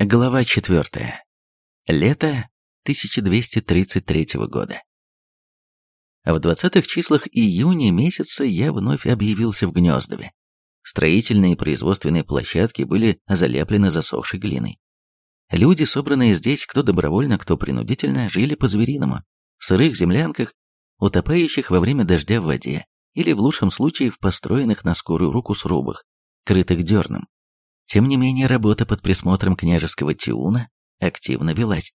Глава 4. Лето 1233 года. В 20-х числах июня месяца я вновь объявился в Гнездове. Строительные и производственные площадки были залеплены засохшей глиной. Люди, собранные здесь, кто добровольно, кто принудительно, жили по-звериному, в сырых землянках, утопающих во время дождя в воде, или в лучшем случае в построенных на скорую руку срубах, крытых дерном. Тем не менее, работа под присмотром княжеского Тиуна активно велась.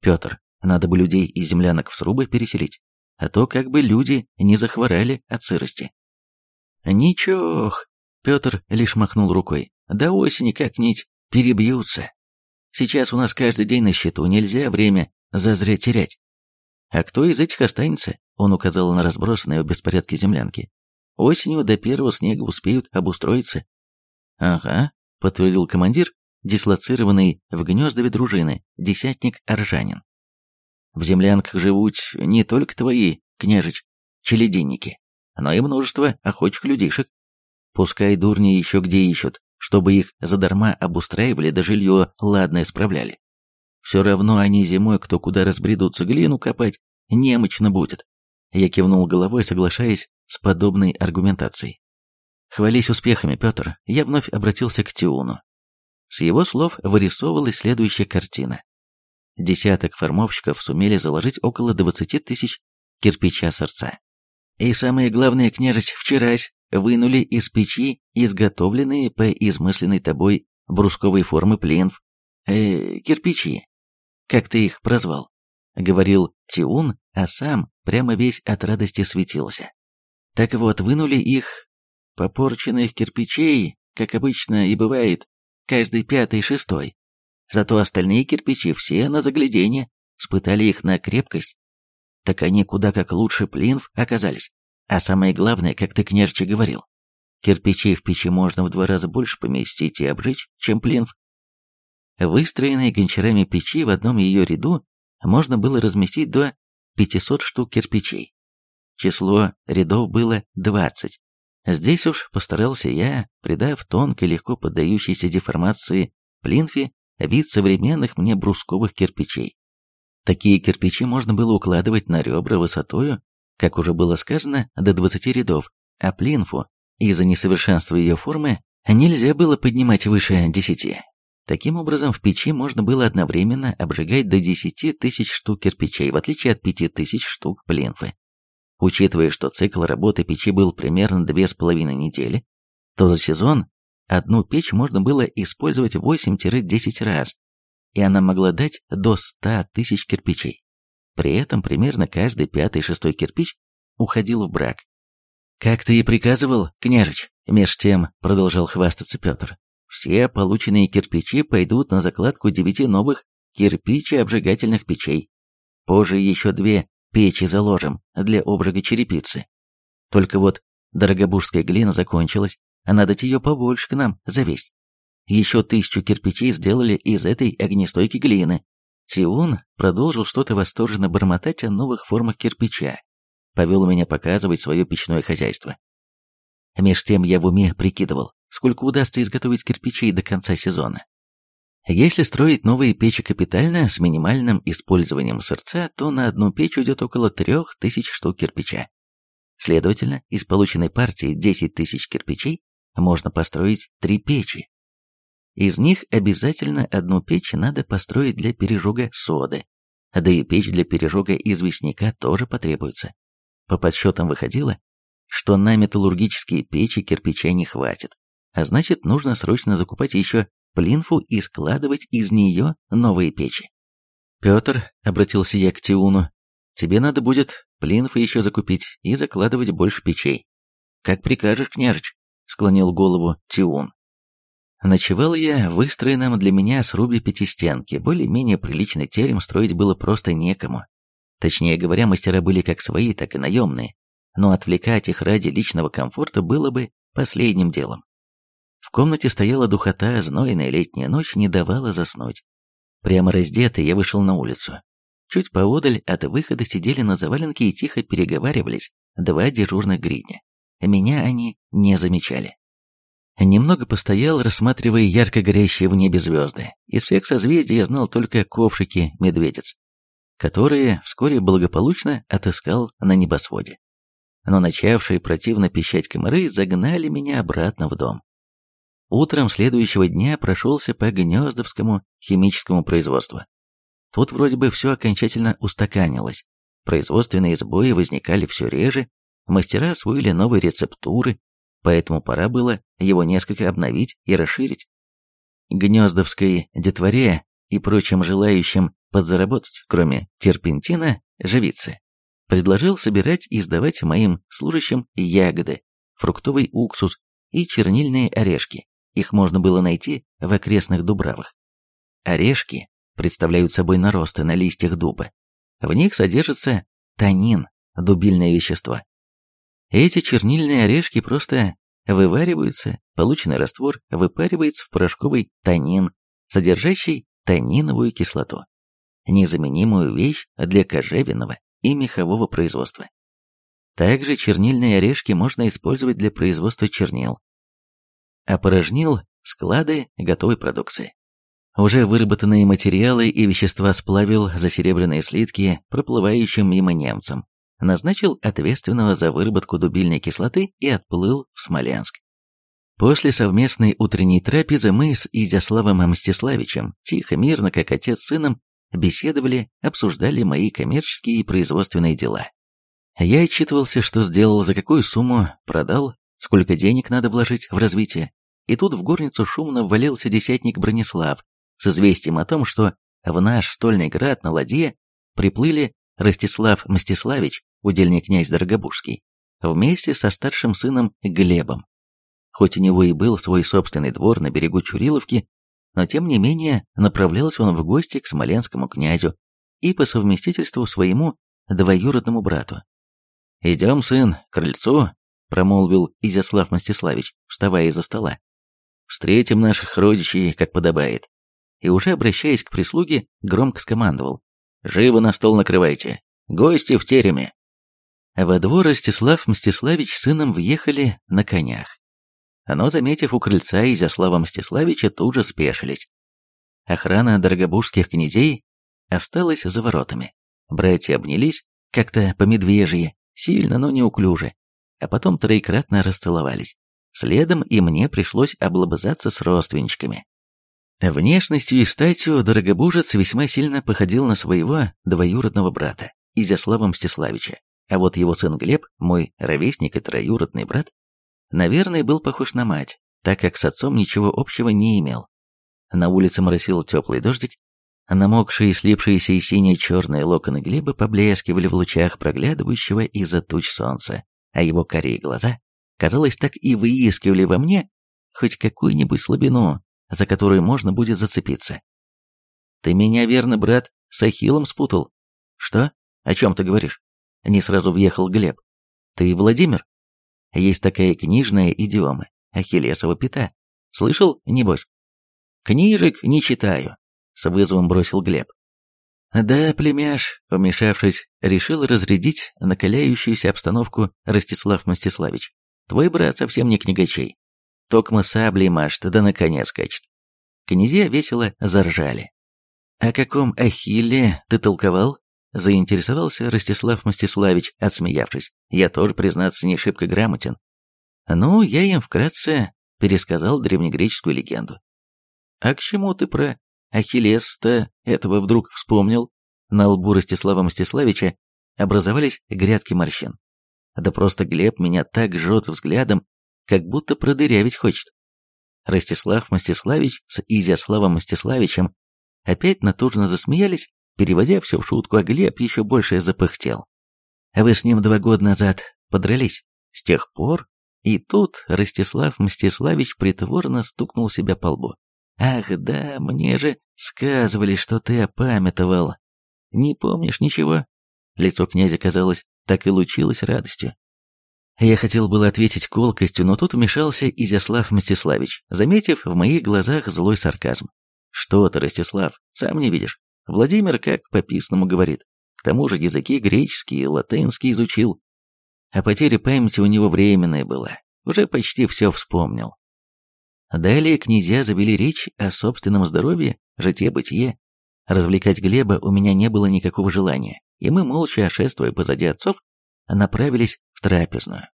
Петр, надо бы людей из землянок в срубы переселить, а то как бы люди не захворали от сырости. Ничох, Петр лишь махнул рукой, до осени как-нибудь перебьются. Сейчас у нас каждый день на счету, нельзя время зазря терять. А кто из этих останется? Он указал на разбросанные в беспорядке землянки. Осенью до первого снега успеют обустроиться. Ага, подтвердил командир, дислоцированный в Гнездове дружины, десятник Аржанин. В землянках живут не только твои, княжич, челединники, но и множество охочих людишек. Пускай дурни еще где ищут, чтобы их задарма обустраивали да жилье ладное справляли. Все равно они зимой кто куда разбредутся глину копать, немощно будет. Я кивнул головой, соглашаясь с подобной аргументацией. Хвались успехами, Петр, я вновь обратился к Тиуну. С его слов вырисовывалась следующая картина. Десяток формовщиков сумели заложить около 20 тысяч кирпича сердца. И самое главное, княжич, вчерась вынули из печи изготовленные по измысленной тобой брусковой формы плинф, э, кирпичи, как ты их прозвал, говорил Тиун, а сам прямо весь от радости светился. Так вот, вынули их Попорченных кирпичей, как обычно и бывает, каждый пятый-шестой. Зато остальные кирпичи все на загляденье, спытали их на крепкость. Так они куда как лучше плинф оказались. А самое главное, как ты, княжче, говорил, кирпичей в печи можно в два раза больше поместить и обжечь, чем плинф. Выстроенные гончарами печи в одном ее ряду можно было разместить до 500 штук кирпичей. Число рядов было 20, Здесь уж постарался я, придав тонкой, легко поддающейся деформации плинфи вид современных мне брусковых кирпичей. Такие кирпичи можно было укладывать на ребра высотою, как уже было сказано, до 20 рядов, а плинфу, из-за несовершенства ее формы, нельзя было поднимать выше 10. Таким образом, в печи можно было одновременно обжигать до 10 тысяч штук кирпичей, в отличие от 5 тысяч штук плинфы. Учитывая, что цикл работы печи был примерно две с половиной недели, то за сезон одну печь можно было использовать 8-10 раз, и она могла дать до 100 тысяч кирпичей. При этом примерно каждый пятый-шестой кирпич уходил в брак. «Как ты и приказывал, княжич», — меж тем продолжал хвастаться Петр, «все полученные кирпичи пойдут на закладку девяти новых кирпичеобжигательных печей. Позже еще две печи заложим для обжига черепицы. Только вот дорогобужская глина закончилась, а надо ее побольше к нам завесть. Еще тысячу кирпичей сделали из этой огнестойкой глины. Тиун продолжил что-то восторженно бормотать о новых формах кирпича. Повел меня показывать свое печное хозяйство. Меж тем я в уме прикидывал, сколько удастся изготовить кирпичей до конца сезона. Если строить новые печи капитально, с минимальным использованием сырца, то на одну печь уйдет около 3000 штук кирпича. Следовательно, из полученной партии 10 тысяч кирпичей можно построить три печи. Из них обязательно одну печь надо построить для пережога соды, да и печь для пережога известняка тоже потребуется. По подсчетам выходило, что на металлургические печи кирпича не хватит, а значит нужно срочно закупать еще плинфу и складывать из нее новые печи. «Петр», — обратился я к Тиуну, — «тебе надо будет плинфы еще закупить и закладывать больше печей». «Как прикажешь, княжич», — склонил голову Тиун. Ночевал я в выстроенном для меня срубе пятистенки, более-менее приличный терем строить было просто некому. Точнее говоря, мастера были как свои, так и наемные, но отвлекать их ради личного комфорта было бы последним делом. В комнате стояла духота, знойная летняя ночь не давала заснуть. Прямо раздетый я вышел на улицу. Чуть поодаль от выхода сидели на заваленке и тихо переговаривались два дежурных гридня. Меня они не замечали. Немного постоял, рассматривая ярко горящие в небе звезды. Из всех созвездий я знал только ковшики медведец, которые вскоре благополучно отыскал на небосводе. Но начавшие противно пищать комары загнали меня обратно в дом. Утром следующего дня прошелся по Гнездовскому химическому производству. Тут вроде бы все окончательно устаканилось. Производственные сбои возникали все реже, мастера освоили новые рецептуры, поэтому пора было его несколько обновить и расширить. Гнездовской детворе и прочим желающим подзаработать, кроме терпентина, живицы, предложил собирать и сдавать моим служащим ягоды, фруктовый уксус и чернильные орешки. Их можно было найти в окрестных дубравах. Орешки представляют собой наросты на листьях дуба. В них содержится танин, дубильное вещество, эти чернильные орешки просто вывариваются, полученный раствор выпаривается в порошковый танин, содержащий таниновую кислоту, незаменимую вещь для кожевенного и мехового производства. Также чернильные орешки можно использовать для производства чернил. Опорожнил склады готовой продукции. Уже выработанные материалы и вещества сплавил за серебряные слитки, проплывающим мимо немцам, назначил ответственного за выработку дубильной кислоты и отплыл в Смоленск. После совместной утренней трапезы мы с Изяславом Мстиславичем, тихо, мирно, как отец с сыном, беседовали, обсуждали мои коммерческие и производственные дела. Я отчитывался, что сделал, за какую сумму продал, сколько денег надо вложить в развитие. И тут в горницу шумно ввалился десятник Бронислав с известием о том, что в наш стольный град на ладье приплыли Ростислав Мстиславич, удельный князь Дорогобужский, вместе со старшим сыном Глебом. Хоть у него и был свой собственный двор на берегу Чуриловки, но тем не менее направлялся он в гости к смоленскому князю и по совместительству своему двоюродному брату. «Идем, сын, к крыльцу», — промолвил Изяслав Мстиславич, вставая из-за стола. «Встретим наших родичей, как подобает». И уже обращаясь к прислуге, громко скомандовал. Живо на стол накрывайте. Гости в тереме. Во двор Ростислав Мстиславич с сыном въехали на конях. Но, заметив у крыльца Изяслава Мстиславича, тут же спешились. Охрана дорогобужских князей осталась за воротами. Братья обнялись, как-то по-медвежье, сильно, но неуклюже, а потом троекратно расцеловались. Следом и мне пришлось облобызаться с родственничками. Внешностью и статью Дорогобужец весьма сильно походил на своего двоюродного брата, Изяслава Мстиславича, а вот его сын Глеб, мой ровесник и троюродный брат, наверное, был похож на мать, так как с отцом ничего общего не имел. На улице моросил теплый дождик, намокшие, слипшиеся и синие-черные локоны Глеба поблескивали в лучах проглядывающего из-за туч солнца, а его корей глаза, казалось, так и выискивали во мне хоть какую-нибудь слабину, за которую можно будет зацепиться. Ты меня, верно, брат, с Ахиллом спутал? Что? О чем ты говоришь? Не сразу въехал Глеб. Ты Владимир? Есть такая книжная идиома, Ахиллесова пята. Слышал, небось? Книжек не читаю, с вызовом бросил Глеб. Да, племяш, вмешавшись, решил разрядить накаляющуюся обстановку Ростислав Мстиславич. Твой брат совсем не книгачей. Токма саблей машет, да на коне скачет. Князья весело заржали. «О каком Ахилле ты толковал?» Заинтересовался Ростислав Мстиславич, отсмеявшись. «Я тоже, признаться, не шибко грамотен». Ну, я им вкратце пересказал древнегреческую легенду. «А к чему ты про Ахиллес-то этого вдруг вспомнил?» На лбу Ростислава Мстиславича образовались грядки морщин. Да просто Глеб меня так жжет взглядом, как будто продырявить хочет. Ростислав Мстиславич с Изяславом Мстиславичем опять натужно засмеялись, переводя все в шутку, а Глеб еще больше запыхтел. А вы с ним два года назад подрались. С тех пор... И тут Ростислав Мстиславич притворно стукнул себя по лбу. «Ах да, мне же сказывали, что ты опамятовал. Не помнишь ничего?» Лицо князя, казалось, так и лучилось радостью. Я хотел было ответить колкостью, но тут вмешался Изяслав Мстиславич, заметив в моих глазах злой сарказм. «Что ты, Ростислав, сам не видишь? Владимир как по-писному говорит. К тому же языки греческий и латынский изучил. А потеря памяти у него временная была. Уже почти все вспомнил. Далее князья завели речь о собственном здоровье, житье-бытие. Развлекать Глеба у меня не было никакого желания, и мы, молча шествуя позади отцов, направились в трапезную.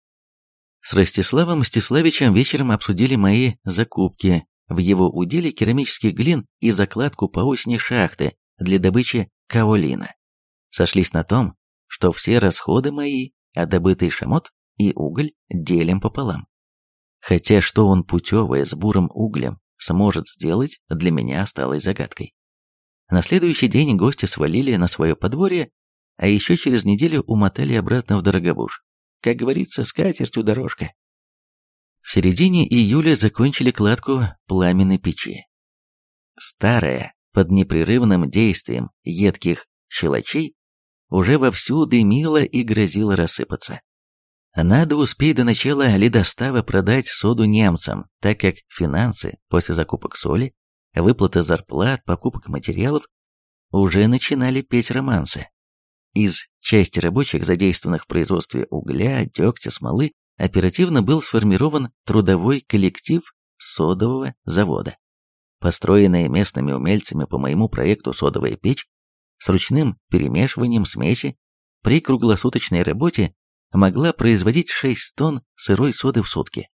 С Ростиславом Мстиславичем вечером обсудили мои закупки в его уделе керамических глин и закладку по осени шахты для добычи каолина. Сошлись на том, что все расходы мои, а добытый шамот и уголь делим пополам. Хотя что он путевое с бурым углем сможет сделать, для меня осталось загадкой. На следующий день гости свалили на свое подворье, а еще через неделю умотали обратно в Дорогобуж. Как говорится, с катертью дорожка. В середине июля закончили кладку пламенной печи. Старая, под непрерывным действием едких щелочей, уже вовсю дымила и грозила рассыпаться. Надо успеть до начала ледостава продать соду немцам, так как финансы после закупок соли, выплаты зарплат, покупок материалов уже начинали петь романсы. Из части рабочих, задействованных в производстве угля, дегтя, смолы, оперативно был сформирован трудовой коллектив содового завода. Построенная местными умельцами по моему проекту содовая печь с ручным перемешиванием смеси при круглосуточной работе могла производить 6 тонн сырой соды в сутки.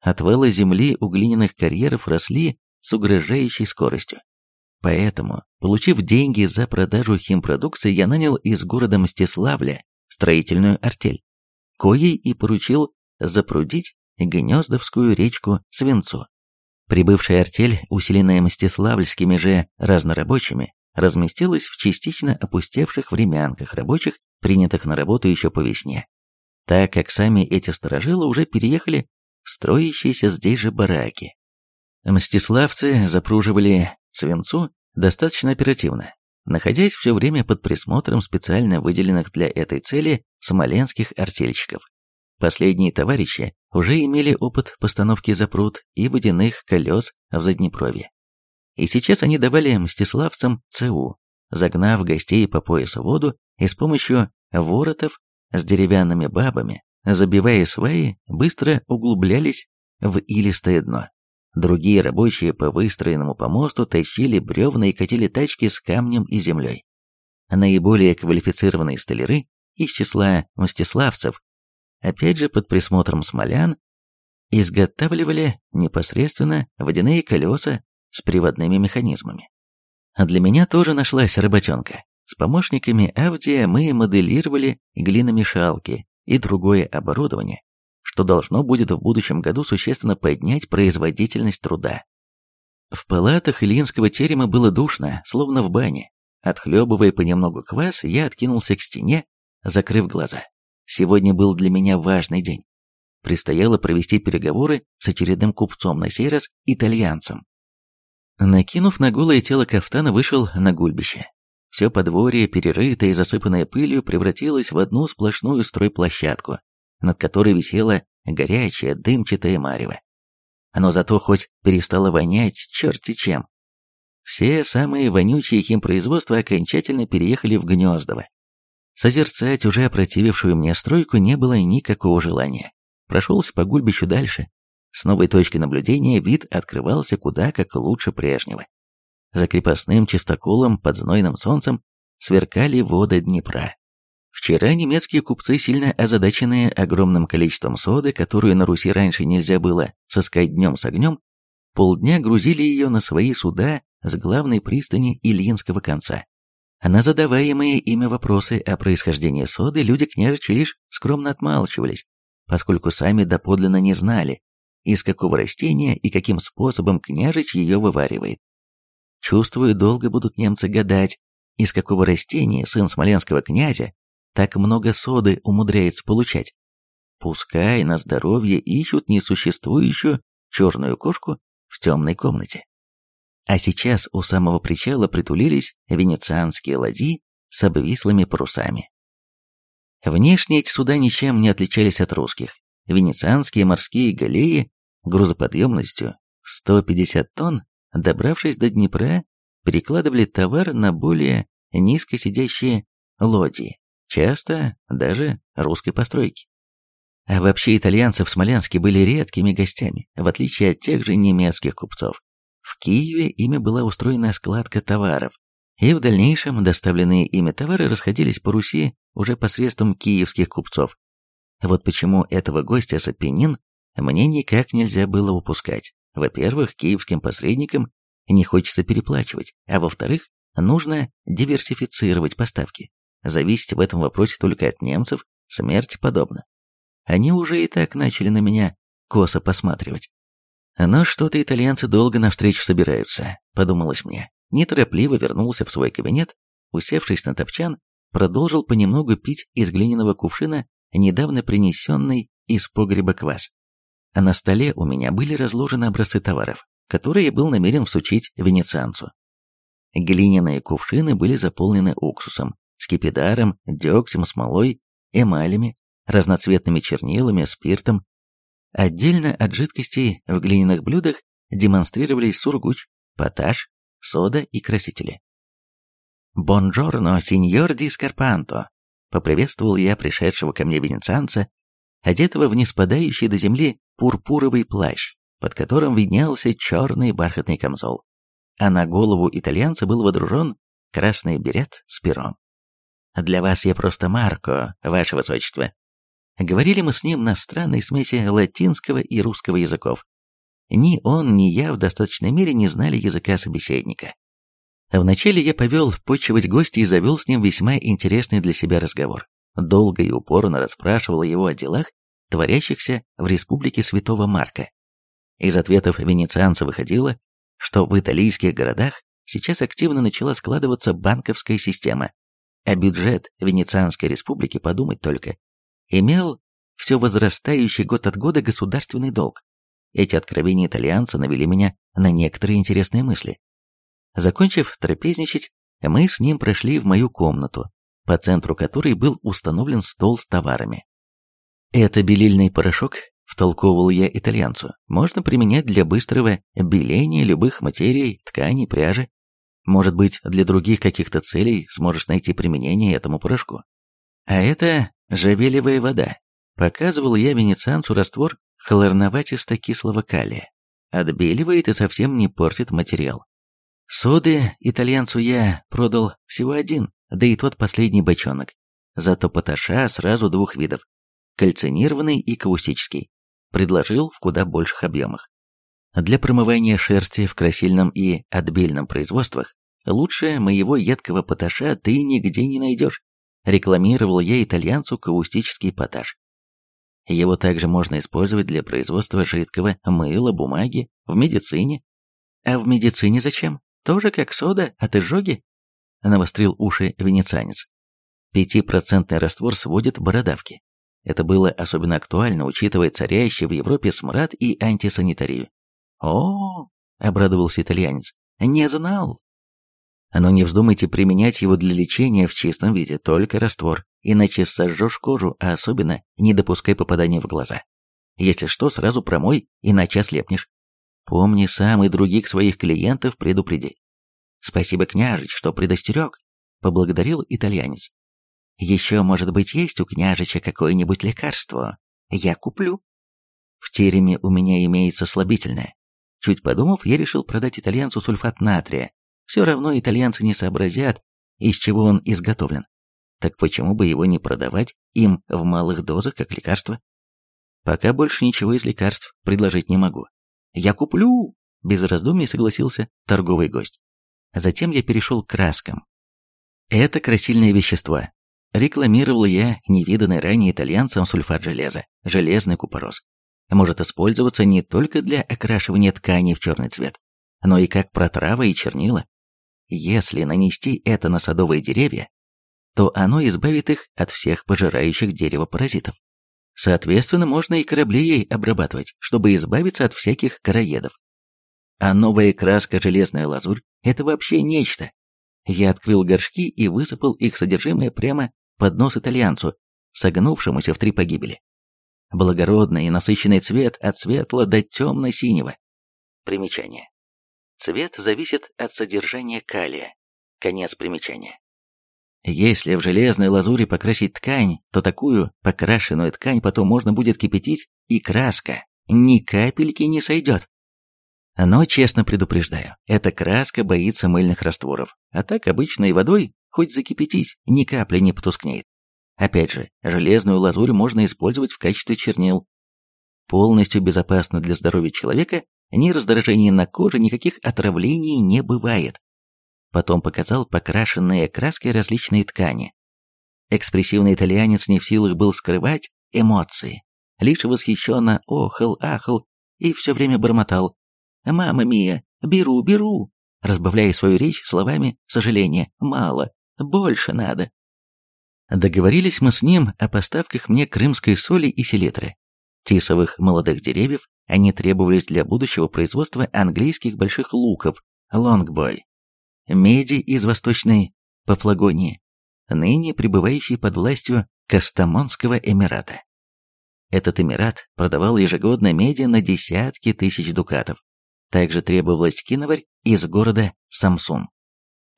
Отвалы земли у глиняных карьеров росли с угрожающей скоростью. Поэтому, получив деньги за продажу химпродукции, я нанял из города Мстиславля строительную артель, коей и поручил запрудить Гнездовскую речку Свинцу. Прибывшая артель, усиленная мстиславльскими же разнорабочими, разместилась в частично опустевших времянках рабочих, принятых на работу еще по весне, так как сами эти сторожилы уже переехали в строящиеся здесь же бараки. Мстиславцы запруживали свинцу достаточно оперативно, находясь все время под присмотром специально выделенных для этой цели смоленских артельщиков. Последние товарищи уже имели опыт постановки запрут и водяных колес в Заднепровье. И сейчас они давали мстиславцам ЦУ, загнав гостей по поясу воду и с помощью воротов с деревянными бабами, забивая сваи, быстро углублялись в илистое дно. Другие рабочие по выстроенному помосту тащили бревна и катили тачки с камнем и землей. Наиболее квалифицированные столяры из числа мстиславцев, опять же под присмотром смолян, изготавливали непосредственно водяные колеса с приводными механизмами. А для меня тоже нашлась работенка. С помощниками Авдия мы моделировали глиномешалки и другое оборудование, что должно будет в будущем году существенно поднять производительность труда. В палатах Ильинского терема было душно, словно в бане. Отхлебывая понемногу квас, я откинулся к стене, закрыв глаза. Сегодня был для меня важный день. Предстояло провести переговоры с очередным купцом, на сей раз итальянцем. Накинув на голое тело кафтана, вышел на гульбище. Все подворье, перерытое и засыпанное пылью, превратилось в одну сплошную стройплощадку, над которой висела горячая дымчатая марево. Оно зато хоть перестало вонять черти чем. Все самые вонючие химпроизводства окончательно переехали в Гнездово. Созерцать уже опротивившую мне стройку не было никакого желания. Прошелся по гульбищу дальше. С новой точки наблюдения вид открывался куда как лучше прежнего. За крепостным чистоколом под знойным солнцем сверкали воды Днепра. Вчера немецкие купцы, сильно озадаченные огромным количеством соды, которую на Руси раньше нельзя было сыскать днем с огнем, полдня грузили ее на свои суда с главной пристани Ильинского конца. На задаваемые ими вопросы о происхождении соды люди княжичи лишь скромно отмалчивались, поскольку сами доподлинно не знали, из какого растения и каким способом княжич ее вываривает. Чувствую, долго будут немцы гадать, из какого растения сын смоленского князя так много соды умудряется получать. Пускай на здоровье ищут несуществующую черную кошку в темной комнате. А сейчас у самого причала притулились венецианские ладьи с обвислыми парусами. Внешне эти суда ничем не отличались от русских. Венецианские морские галеи грузоподъемностью в 150 тонн, добравшись до Днепра, перекладывали товар на более низко сидящие лодии часто даже русской постройки. А вообще итальянцы в Смоленске были редкими гостями, в отличие от тех же немецких купцов. В Киеве ими была устроена складка товаров, и в дальнейшем доставленные ими товары расходились по Руси уже посредством киевских купцов. Вот почему этого гостя с Апеннин мне никак нельзя было упускать. Во-первых, киевским посредникам не хочется переплачивать, а во-вторых, нужно диверсифицировать поставки. Зависеть в этом вопросе только от немцев смерть подобно. Они уже и так начали на меня косо посматривать. Но что-то итальянцы долго навстречу собираются, подумалось мне. Неторопливо вернулся в свой кабинет, усевшись на топчан, продолжил понемногу пить из глиняного кувшина недавно принесенный из погреба квас. А на столе у меня были разложены образцы товаров, которые я был намерен всучить венецианцу. Глиняные кувшины были заполнены уксусом, скипидаром, дегтем, смолой, эмалями, разноцветными чернилами, спиртом. Отдельно от жидкостей в глиняных блюдах демонстрировались сургуч, поташ, сода и красители. «Бонджорно, сеньор ди Скарпанто!» — поприветствовал я пришедшего ко мне венецианца, одетого в неспадающий до земли пурпуровый плащ, под которым виднелся черный бархатный камзол, а на голову итальянца был водружен красный берет с пером. «Для вас я просто Марко, ваше высочество». Говорили мы с ним на странной смеси латинского и русского языков. Ни он, ни я в достаточной мере не знали языка собеседника. Вначале я повел почивать гостя и завел с ним весьма интересный для себя разговор. Долго и упорно расспрашивал его о делах, творящихся в республике Святого Марка. Из ответов венецианца выходило, что в итальянских городах сейчас активно начала складываться банковская система, а бюджет Венецианской республики, подумать только, имел все возрастающий год от года государственный долг. Эти откровения итальянца навели меня на некоторые интересные мысли. Закончив трапезничать, мы с ним прошли в мою комнату, по центру которой был установлен стол с товарами. «Это белильный порошок», — втолковывал я итальянцу, «можно применять для быстрого беления любых материй, тканей, пряжи. Может быть, для других каких-то целей сможешь найти применение этому порошку. А это жавелевая вода. Показывал я венецианцу раствор хлорноватисто-кислого калия. Отбеливает и совсем не портит материал. Соды итальянцу я продал всего один, да и тот последний бочонок. Зато поташа сразу двух видов – кальцинированный и каустический. Предложил в куда больших объемах. Для промывания шерсти в красильном и отбельном производствах лучше моего едкого поташа ты нигде не найдешь. Рекламировал я итальянцу каустический поташ. Его также можно использовать для производства жидкого мыла, бумаги, в медицине. А в медицине зачем? Тоже как сода от изжоги? Навострил уши венецианец. Пятипроцентный раствор сводит бородавки. Это было особенно актуально, учитывая царящий в Европе смрад и антисанитарию. «О, обрадовался итальянец, — не знал. Но не вздумайте применять его для лечения в чистом виде, только раствор, иначе сожжешь кожу, а особенно не допускай попадания в глаза. Если что, сразу промой, иначе ослепнешь. Помни сам и других своих клиентов предупреди. Спасибо, княжич, что предостерег, поблагодарил итальянец. Еще, может быть, есть у княжича какое-нибудь лекарство? Я куплю. В тереме у меня имеется слабительное. Чуть подумав, я решил продать итальянцу сульфат натрия. Все равно итальянцы не сообразят, из чего он изготовлен. Так почему бы его не продавать им в малых дозах как лекарство? Пока больше ничего из лекарств предложить не могу. «Я куплю!» – без раздумий согласился торговый гость. Затем я перешел к краскам. Это красильные вещества. Рекламировал я невиданный ранее итальянцам сульфат железа, железный купорос. Может использоваться не только для окрашивания тканей в черный цвет, но и как протрава и чернила. Если нанести это на садовые деревья, то оно избавит их от всех пожирающих дерево паразитов. Соответственно, можно и корабли ей обрабатывать, чтобы избавиться от всяких короедов. А новая краска железная лазурь – это вообще нечто. Я открыл горшки и высыпал их содержимое прямо под нос итальянцу, согнувшемуся в три погибели. Благородный и насыщенный цвет от светло до темно-синего. Примечание. Цвет зависит от содержания калия. Конец примечания. Если в железной лазури покрасить ткань, то такую покрашенную ткань потом можно будет кипятить, и краска ни капельки не сойдет. Но, честно предупреждаю, эта краска боится мыльных растворов, а так обычной водой, хоть закипятись, ни капли не потускнеет. Опять же, железную лазурь можно использовать в качестве чернил. Полностью безопасно для здоровья человека, ни раздражения на коже, никаких отравлений не бывает. Потом показал покрашенные краской различные ткани. Экспрессивный итальянец не в силах был скрывать эмоции. Лишь восхищенно охал, ахал и все время бормотал. «Мама мия, беру, беру!» разбавляя свою речь словами сожаления. «Мало, больше надо». Договорились мы с ним о поставках мне крымской соли и селитры. Тисовых молодых деревьев они требовались для будущего производства английских больших луков, лонгбой, меди из Восточной Пафлагонии, ныне пребывающей под властью Кастамонского Эмирата. Этот Эмират продавал ежегодно меди на десятки тысяч дукатов. Также требовалась киноварь из города Самсун.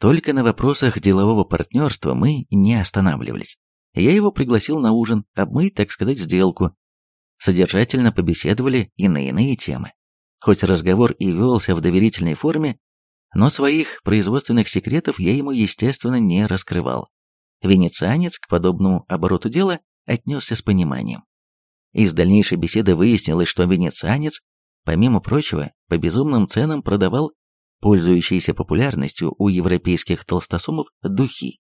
Только на вопросах делового партнерства мы не останавливались. Я его пригласил на ужин, обмыть, так сказать, сделку. Содержательно побеседовали и на иные темы. Хоть разговор и велся в доверительной форме, но своих производственных секретов я ему, естественно, не раскрывал. Венецианец к подобному обороту дела отнесся с пониманием. Из дальнейшей беседы выяснилось, что венецианец, помимо прочего, по безумным ценам продавал пользующиеся популярностью у европейских толстосумов духи.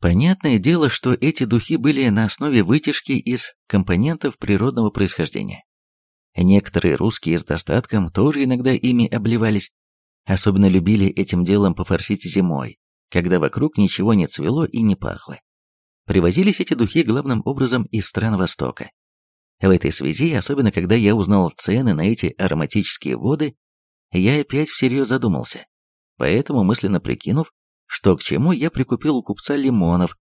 Понятное дело, что эти духи были на основе вытяжки из компонентов природного происхождения. Некоторые русские с достатком тоже иногда ими обливались, особенно любили этим делом пофорсить зимой, когда вокруг ничего не цвело и не пахло. Привозились эти духи главным образом из стран Востока. В этой связи, особенно когда я узнал цены на эти ароматические воды, я опять всерьез задумался. Поэтому, мысленно прикинув, что к чему, я прикупил у купца лимонов,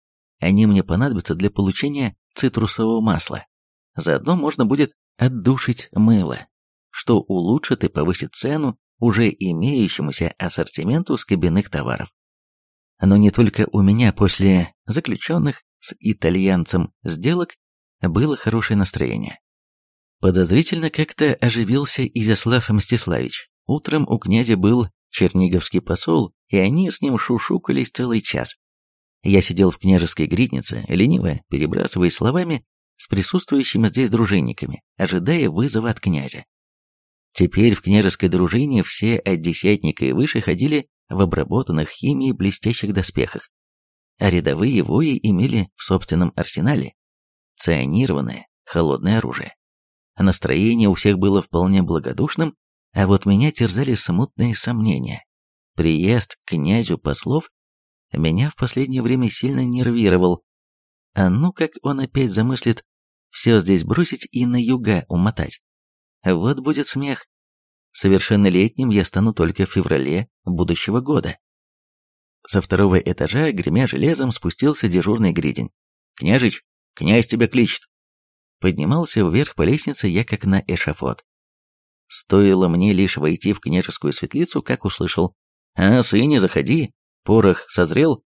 они мне понадобятся для получения цитрусового масла. Заодно можно будет отдушить мыло, что улучшит и повысит цену уже имеющемуся ассортименту скобяных товаров. Но не только у меня после заключенных с итальянцем сделок было хорошее настроение. Подозрительно как-то оживился Изяслав Мстиславич. Утром у князя был черниговский посол, и они с ним шушукались целый час. Я сидел в княжеской гриднице, лениво перебрасывая словами с присутствующими здесь дружинниками, ожидая вызова от князя. Теперь в княжеской дружине все от десятника и выше ходили в обработанных химией блестящих доспехах, а рядовые вои имели в собственном арсенале ционированное холодное оружие. Настроение у всех было вполне благодушным, а вот меня терзали смутные сомнения. Приезд к князю послов меня в последнее время сильно нервировал. А ну как он опять замыслит все здесь бросить и на юга умотать. Вот будет смех. Совершеннолетним я стану только в феврале будущего года. Со второго этажа, гремя железом, спустился дежурный гридень. «Княжич, князь тебя кличет!» Поднимался вверх по лестнице я как на эшафот. Стоило мне лишь войти в княжескую светлицу, как услышал «А, сыне, заходи, порох созрел».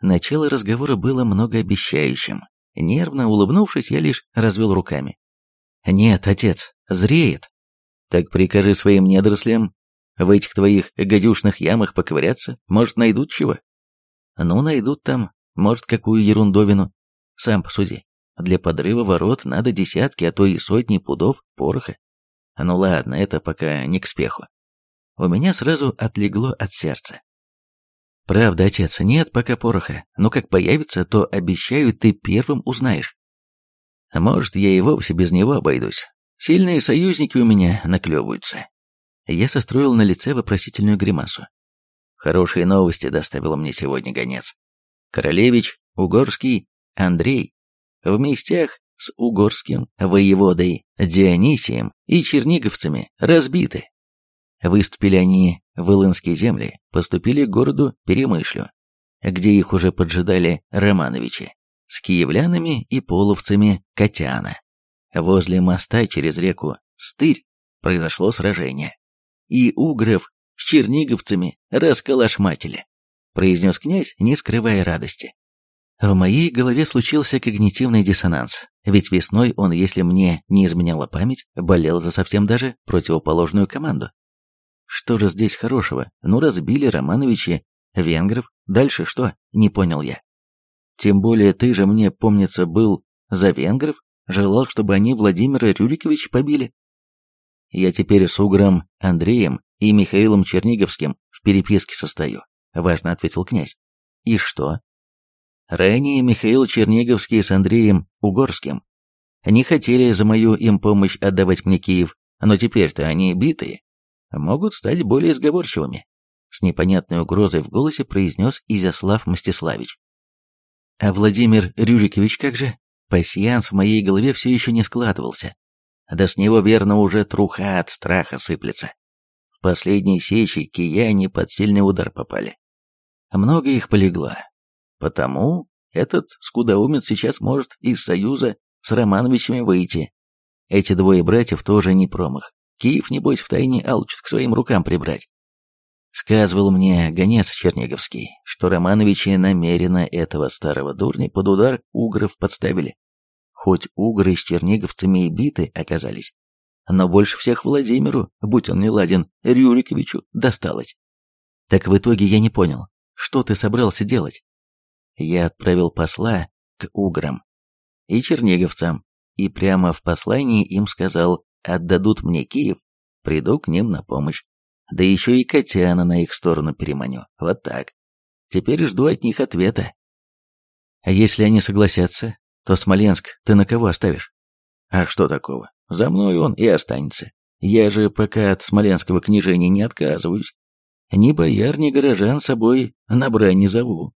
Начало разговора было многообещающим. Нервно улыбнувшись, я лишь развел руками. «Нет, отец, зреет. Так прикажи своим недорослям в этих твоих гадюшных ямах поковыряться, может, найдут чего?» «Ну, найдут там, может, какую ерундовину. Сам посуди. Для подрыва ворот надо десятки, а то и сотни пудов пороха. Ну ладно, это пока не к спеху. У меня сразу отлегло от сердца. Правда, отец, нет пока пороха, но как появится, то, обещаю, ты первым узнаешь. Может, я и вовсе без него обойдусь. Сильные союзники у меня наклевываются. Я состроил на лице вопросительную гримасу. Хорошие новости доставил мне сегодня гонец. Королевич, Угорский, Андрей в местях с угорским воеводой Дионисием и черниговцами разбиты. Выступили они в Илынские земли, поступили к городу Перемышлю, где их уже поджидали Романовичи, с киевлянами и половцами Котяна. Возле моста через реку Стырь произошло сражение, и угров с черниговцами расколошматили, произнес князь, не скрывая радости. В моей голове случился когнитивный диссонанс, ведь весной он, если мне не изменяла память, болел за совсем даже противоположную команду. Что же здесь хорошего? Ну, разбили Романовичи венгров, дальше что? Не понял я. Тем более ты же мне, помнится, был за венгров, желал, чтобы они Владимира Рюриковича побили. Я теперь с Угром Андреем и Михаилом Черниговским в переписке состою, важно ответил князь. И что? Ранее Михаил Черниговский с Андреем Угорским не хотели за мою им помощь отдавать мне Киев, но теперь-то они битые, могут стать более сговорчивыми. С непонятной угрозой в голосе произнес Изяслав Мстиславич. А Владимир Рюрикович как же? Пассианс в моей голове все еще не складывался. Да с него, верно, уже труха от страха сыплется. В последней сечи кияне под сильный удар попали. Много их полегло. Потому этот скудоумец сейчас может из союза с Романовичами выйти. Эти двое братьев тоже не промах. Киев, небось, втайне алчит к своим рукам прибрать. Сказывал мне гонец Черниговский, что Романовичи намеренно этого старого дурня под удар угров подставили. Хоть угры с черниговцами и биты оказались, но больше всех Владимиру, будь он не Рюриковичу досталось. Так в итоге я не понял, что ты собрался делать? Я отправил посла к уграм и черниговцам, и прямо в послании им сказал, отдадут мне Киев, приду к ним на помощь. Да еще и Котяна на их сторону переманю. Вот так. Теперь жду от них ответа. А если они согласятся, то Смоленск ты на кого оставишь? А что такого? За мной он и останется. Я же пока от смоленского княжения не отказываюсь. Ни бояр, ни горожан собой на брань не зову.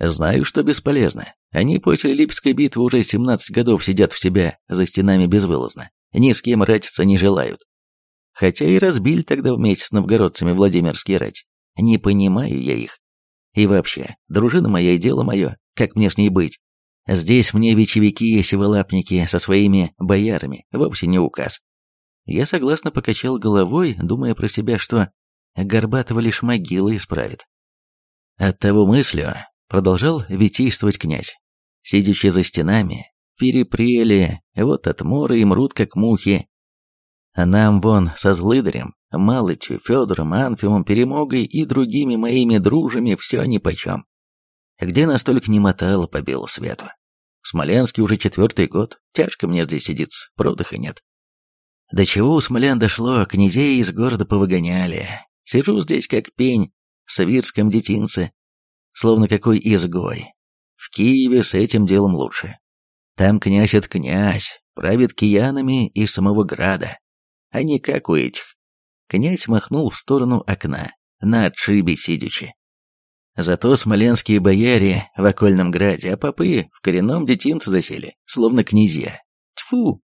Знаю, что бесполезно. Они после Липецкой битвы уже 17 годов сидят в себя за стенами безвылазно. Ни с кем ратиться не желают. Хотя и разбили тогда вместе с новгородцами Владимирский рать. Не понимаю я их. И вообще, дружина моя и дело мое, как мне с ней быть? Здесь мне вечевики и сиволапники со своими боярами, вовсе не указ. Я согласно покачал головой, думая про себя, что Горбатова лишь могила исправит. От того мыслью продолжал витийствовать князь. Сидячи за стенами, перепрели, вот от мора и мрут, как мухи, а нам вон со Злыдарем, Малычу, Федором, Анфимом, Перемогой и другими моими дружами все нипочем. Где нас только не мотало по белу свету. В Смоленске уже четвертый год, тяжко мне здесь сидится, продыха нет. До чего у смолян дошло, князей из города повыгоняли. Сижу здесь как пень, в свирском детинце, словно какой изгой. В Киеве с этим делом лучше. Там князь от князь, правит киянами из самого града а не как у этих. Князь махнул в сторону окна, на отшибе сидячи. Зато смоленские бояре в окольном граде, а попы в коренном детинце засели, словно князья. Тьфу!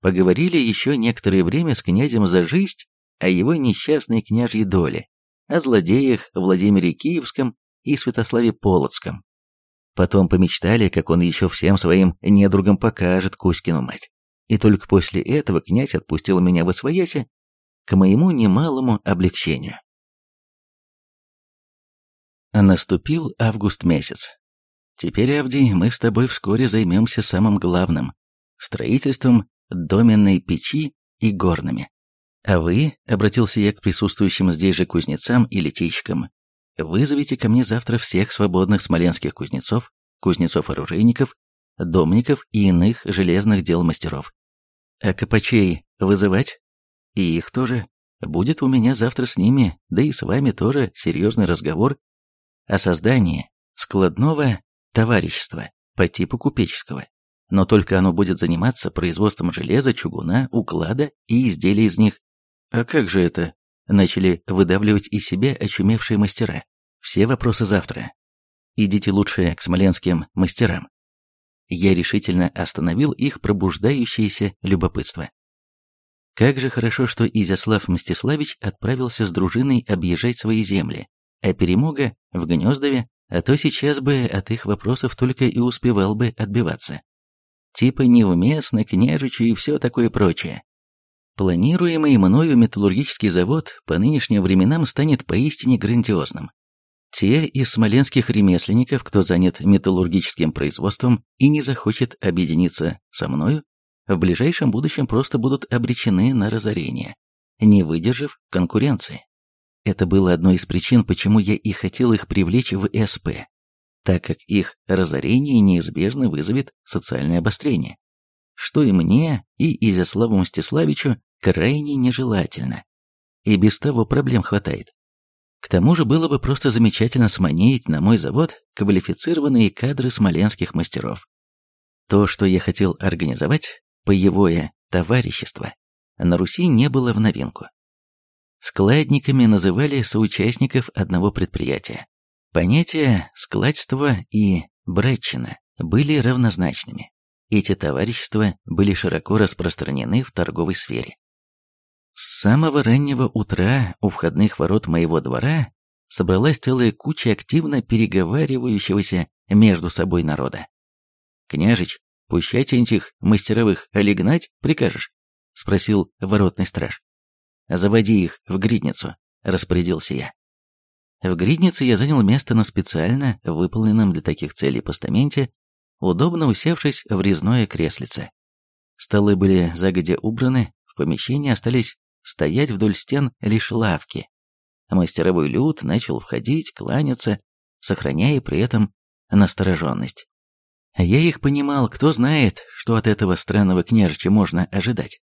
Поговорили еще некоторое время с князем за жизнь о его несчастной княжьей доле, о злодеях Владимире Киевском и Святославе Полоцком. Потом помечтали, как он еще всем своим недругам покажет Кузькину мать и только после этого князь отпустил меня в освояси к моему немалому облегчению. Наступил август месяц. Теперь, Авдий, мы с тобой вскоре займемся самым главным – строительством доменной печи и горными. А вы, — обратился я к присутствующим здесь же кузнецам и литейщикам, — вызовите ко мне завтра всех свободных смоленских кузнецов, кузнецов-оружейников домников и иных железных дел мастеров. А копачей вызывать? И их тоже. Будет у меня завтра с ними, да и с вами тоже серьезный разговор о создании складного товарищества по типу купеческого. Но только оно будет заниматься производством железа, чугуна, уклада и изделий из них. А как же это? Начали выдавливать из себя очумевшие мастера. Все вопросы завтра. Идите лучше к смоленским мастерам я решительно остановил их пробуждающееся любопытство. Как же хорошо, что Изяслав Мстиславич отправился с дружиной объезжать свои земли, а Перемога в Гнездове, а то сейчас бы от их вопросов только и успевал бы отбиваться. Типа неуместно, княжичи и все такое прочее. Планируемый мною металлургический завод по нынешним временам станет поистине грандиозным. Те из смоленских ремесленников, кто занят металлургическим производством и не захочет объединиться со мною, в ближайшем будущем просто будут обречены на разорение, не выдержав конкуренции. Это было одной из причин, почему я и хотел их привлечь в СП, так как их разорение неизбежно вызовет социальное обострение, что и мне, и Изяславу Мстиславичу крайне нежелательно. И без того проблем хватает. К тому же было бы просто замечательно сманить на мой завод квалифицированные кадры смоленских мастеров. То, что я хотел организовать, боевое товарищество, на Руси не было в новинку. Складниками называли соучастников одного предприятия. Понятия «складство» и «братчина» были равнозначными. Эти товарищества были широко распространены в торговой сфере. С самого раннего утра у входных ворот моего двора собралась целая куча активно переговаривающегося между собой народа. «Княжич, пущать этих мастеровых олигнать прикажешь?» — спросил воротный страж. «Заводи их в гридницу», — распорядился я. В гриднице я занял место на специально выполненном для таких целей постаменте, удобно усевшись в резное креслице. Столы были загодя убраны, в помещении остались стоять вдоль стен лишь лавки. Мастеровой люд начал входить, кланяться, сохраняя при этом настороженность. Я их понимал, кто знает, что от этого странного княжича можно ожидать.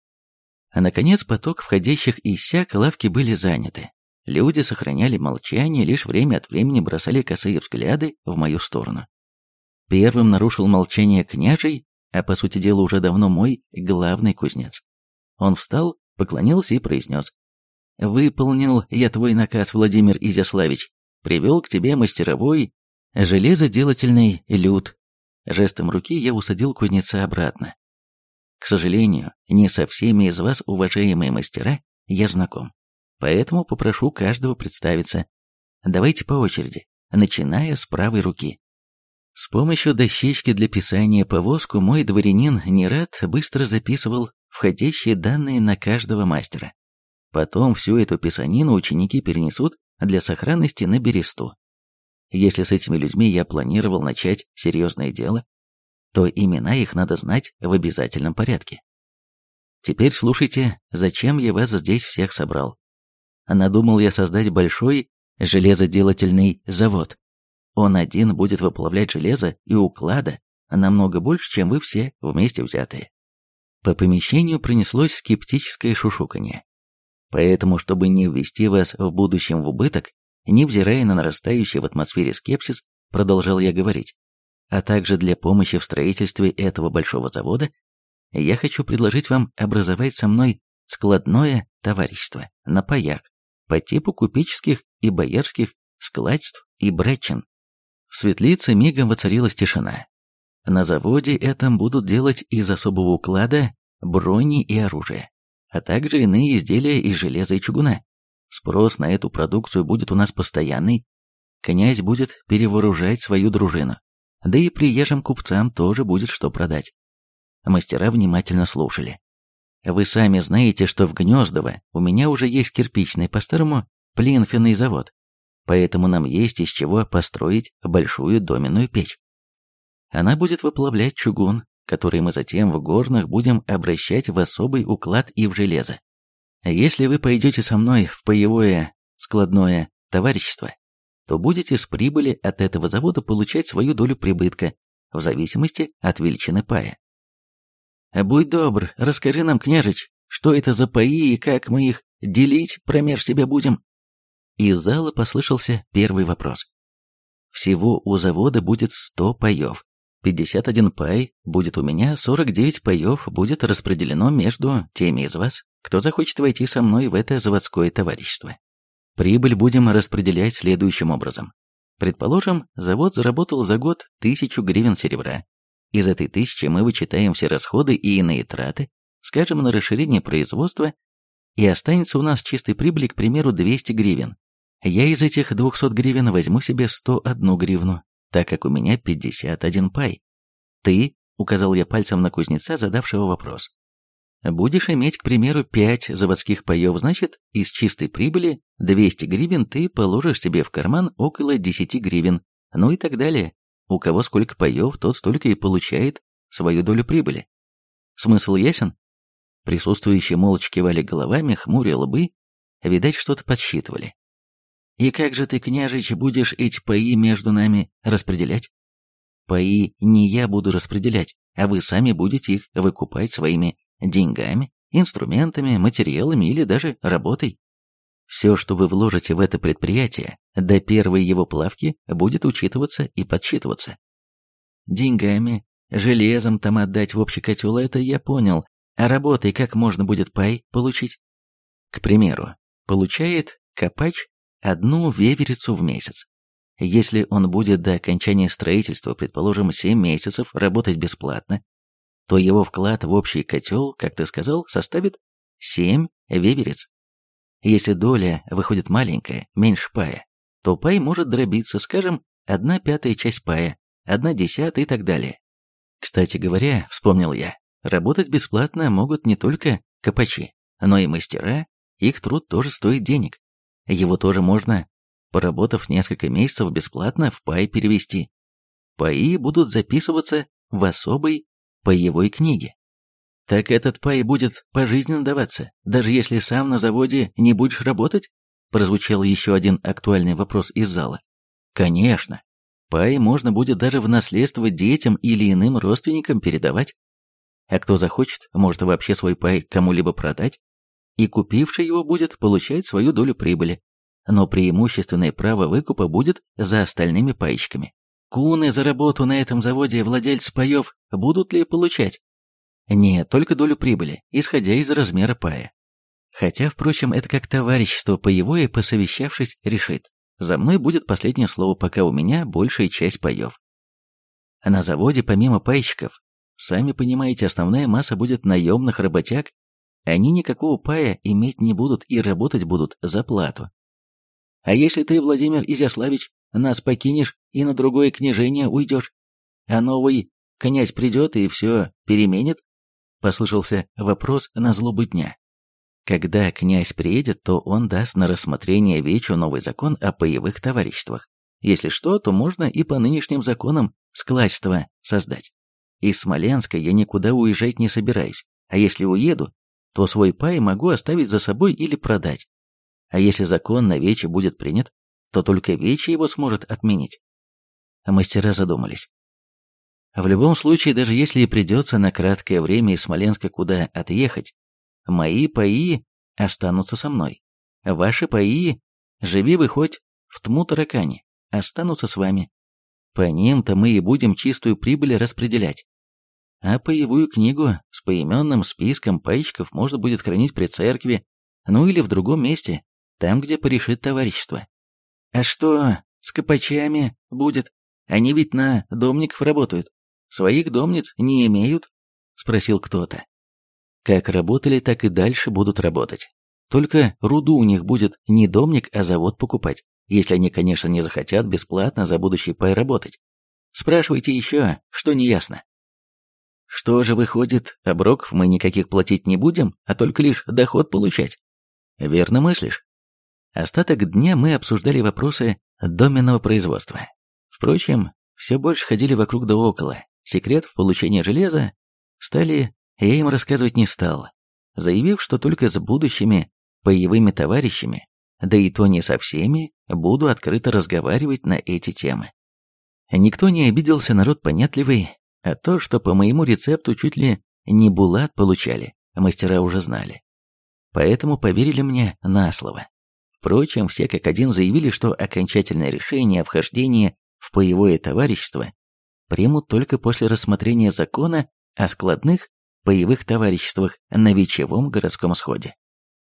А наконец поток входящих иссяк, лавки были заняты. Люди сохраняли молчание, лишь время от времени бросали косые взгляды в мою сторону. Первым нарушил молчание княжий, а по сути дела уже давно мой главный кузнец. Он встал, поклонился и произнес. «Выполнил я твой наказ, Владимир Изяславич. Привел к тебе мастеровой, железоделательный люд». Жестом руки я усадил кузнеца обратно. К сожалению, не со всеми из вас, уважаемые мастера, я знаком. Поэтому попрошу каждого представиться. Давайте по очереди, начиная с правой руки. С помощью дощечки для писания по воску мой дворянин Нерат быстро записывал входящие данные на каждого мастера. Потом всю эту писанину ученики перенесут для сохранности на бересту. Если с этими людьми я планировал начать серьезное дело, то имена их надо знать в обязательном порядке. Теперь слушайте, зачем я вас здесь всех собрал. Надумал я создать большой железоделательный завод. Он один будет выплавлять железо и уклада намного больше, чем вы все вместе взятые. По помещению пронеслось скептическое шушуканье. Поэтому, чтобы не ввести вас в будущем в убыток, невзирая на нарастающий в атмосфере скепсис, продолжал я говорить, а также для помощи в строительстве этого большого завода, я хочу предложить вам образовать со мной складное товарищество на паях по типу купеческих и боярских складств и бречин. В светлице мигом воцарилась тишина. На заводе этом будут делать из особого уклада брони и оружие, а также иные изделия из железа и чугуна. Спрос на эту продукцию будет у нас постоянный. Князь будет перевооружать свою дружину. Да и приезжим купцам тоже будет что продать. Мастера внимательно слушали. Вы сами знаете, что в Гнездово у меня уже есть кирпичный, по-старому, плинфенный завод. Поэтому нам есть из чего построить большую доменную печь. Она будет выплавлять чугун, который мы затем в горных будем обращать в особый уклад и в железо. Если вы пойдете со мной в паевое складное товарищество, то будете с прибыли от этого завода получать свою долю прибытка, в зависимости от величины пая. Будь добр, расскажи нам, княжич, что это за паи и как мы их делить промеж себя будем?» Из зала послышался первый вопрос. «Всего у завода будет сто паев. 51 пай будет у меня, 49 паев будет распределено между теми из вас, кто захочет войти со мной в это заводское товарищество. Прибыль будем распределять следующим образом. Предположим, завод заработал за год тысячу гривен серебра, из этой тысячи мы вычитаем все расходы и иные траты, скажем, на расширение производства, и останется у нас чистой прибыли, к примеру, 200 гривен. Я из этих 200 гривен возьму себе 101 гривну, так как у меня 51 пай. Ты, указал я пальцем на кузнеца, задавшего вопрос. Будешь иметь, к примеру, 5 заводских паев, значит, из чистой прибыли 200 гривен ты положишь себе в карман около 10 гривен, ну и так далее. У кого сколько паев, тот столько и получает свою долю прибыли. Смысл ясен? Присутствующие молча кивали головами, хмуря лбы, видать, что-то подсчитывали. «И как же ты, княжич, будешь эти паи между нами распределять?» «Паи не я буду распределять, а вы сами будете их выкупать своими деньгами, инструментами, материалами или даже работой. Все, что вы вложите в это предприятие, до первой его плавки будет учитываться и подсчитываться. Деньгами, железом там отдать в общий котел, это я понял, а работой как можно будет пай получить? К примеру, получает копач одну веверицу в месяц. Если он будет до окончания строительства, предположим, 7 месяцев работать бесплатно, то его вклад в общий котел, как ты сказал, составит 7 веверец. Если доля выходит маленькая, меньше пая, то пай может дробиться, скажем, одна пятая часть пая, одна десятая и так далее. Кстати говоря, вспомнил я, работать бесплатно могут не только копачи, но и мастера, их труд тоже стоит денег. Его тоже можно, поработав несколько месяцев бесплатно, в пай перевести. Паи будут записываться в особый паевой книге. Так этот пай будет пожизненно даваться, даже если сам на заводе не будешь работать? Прозвучал еще один актуальный вопрос из зала. Конечно. Пай можно будет даже в наследство детям или иным родственникам передавать. А кто захочет, может вообще свой пай кому-либо продать. И купивший его будет получать свою долю прибыли. Но преимущественное право выкупа будет за остальными пайщиками. Куны за работу на этом заводе владельцы паев будут ли получать? Нет, только долю прибыли, исходя из размера пая. Хотя, впрочем, это как товарищество паевое, посовещавшись, решит. За мной будет последнее слово, пока у меня большая часть паев. А на заводе, помимо пайщиков, сами понимаете, основная масса будет наемных работяг. Они никакого пая иметь не будут и работать будут за плату. А если ты, Владимир Изяславич, нас покинешь и на другое княжение уйдешь, а новый князь придет и все переменит?» Послышался вопрос на злобу дня. Когда князь приедет, то он даст на рассмотрение Вечу новый закон о паевых товариществах. Если что, то можно и по нынешним законам складство создать. Из Смоленска я никуда уезжать не собираюсь, а если уеду, то свой пай могу оставить за собой или продать. А если закон на Вече будет принят, то только Вече его сможет отменить. А мастера задумались. В любом случае, даже если придется на краткое время из Смоленска куда отъехать, мои паи останутся со мной. Ваши паи, живи вы хоть в Тму-Таракане, останутся с вами. По ним-то мы и будем чистую прибыль распределять. А паевую книгу с поименным списком пайщиков можно будет хранить при церкви, ну или в другом месте, там, где порешит товарищество. А что с копачами будет? Они ведь на домников работают. Своих домниц не имеют? Спросил кто-то. Как работали, так и дальше будут работать. Только руду у них будет не домник, а завод покупать, если они, конечно, не захотят бесплатно за будущий пай работать. Спрашивайте еще, что неясно. Что же выходит, оброков мы никаких платить не будем, а только лишь доход получать? Верно мыслишь? Остаток дня мы обсуждали вопросы доменного производства. Впрочем, все больше ходили вокруг да около. Секрет в получении железа стали я им рассказывать не стал, заявив, что только с будущими боевыми товарищами, да и то не со всеми, буду открыто разговаривать на эти темы. Никто не обиделся, народ понятливый, а то, что по моему рецепту чуть ли не булат получали, мастера уже знали. Поэтому поверили мне на слово. Впрочем, все как один заявили, что окончательное решение о вхождении в боевое товарищество примут только после рассмотрения закона о складных боевых товариществах на вечевом городском сходе.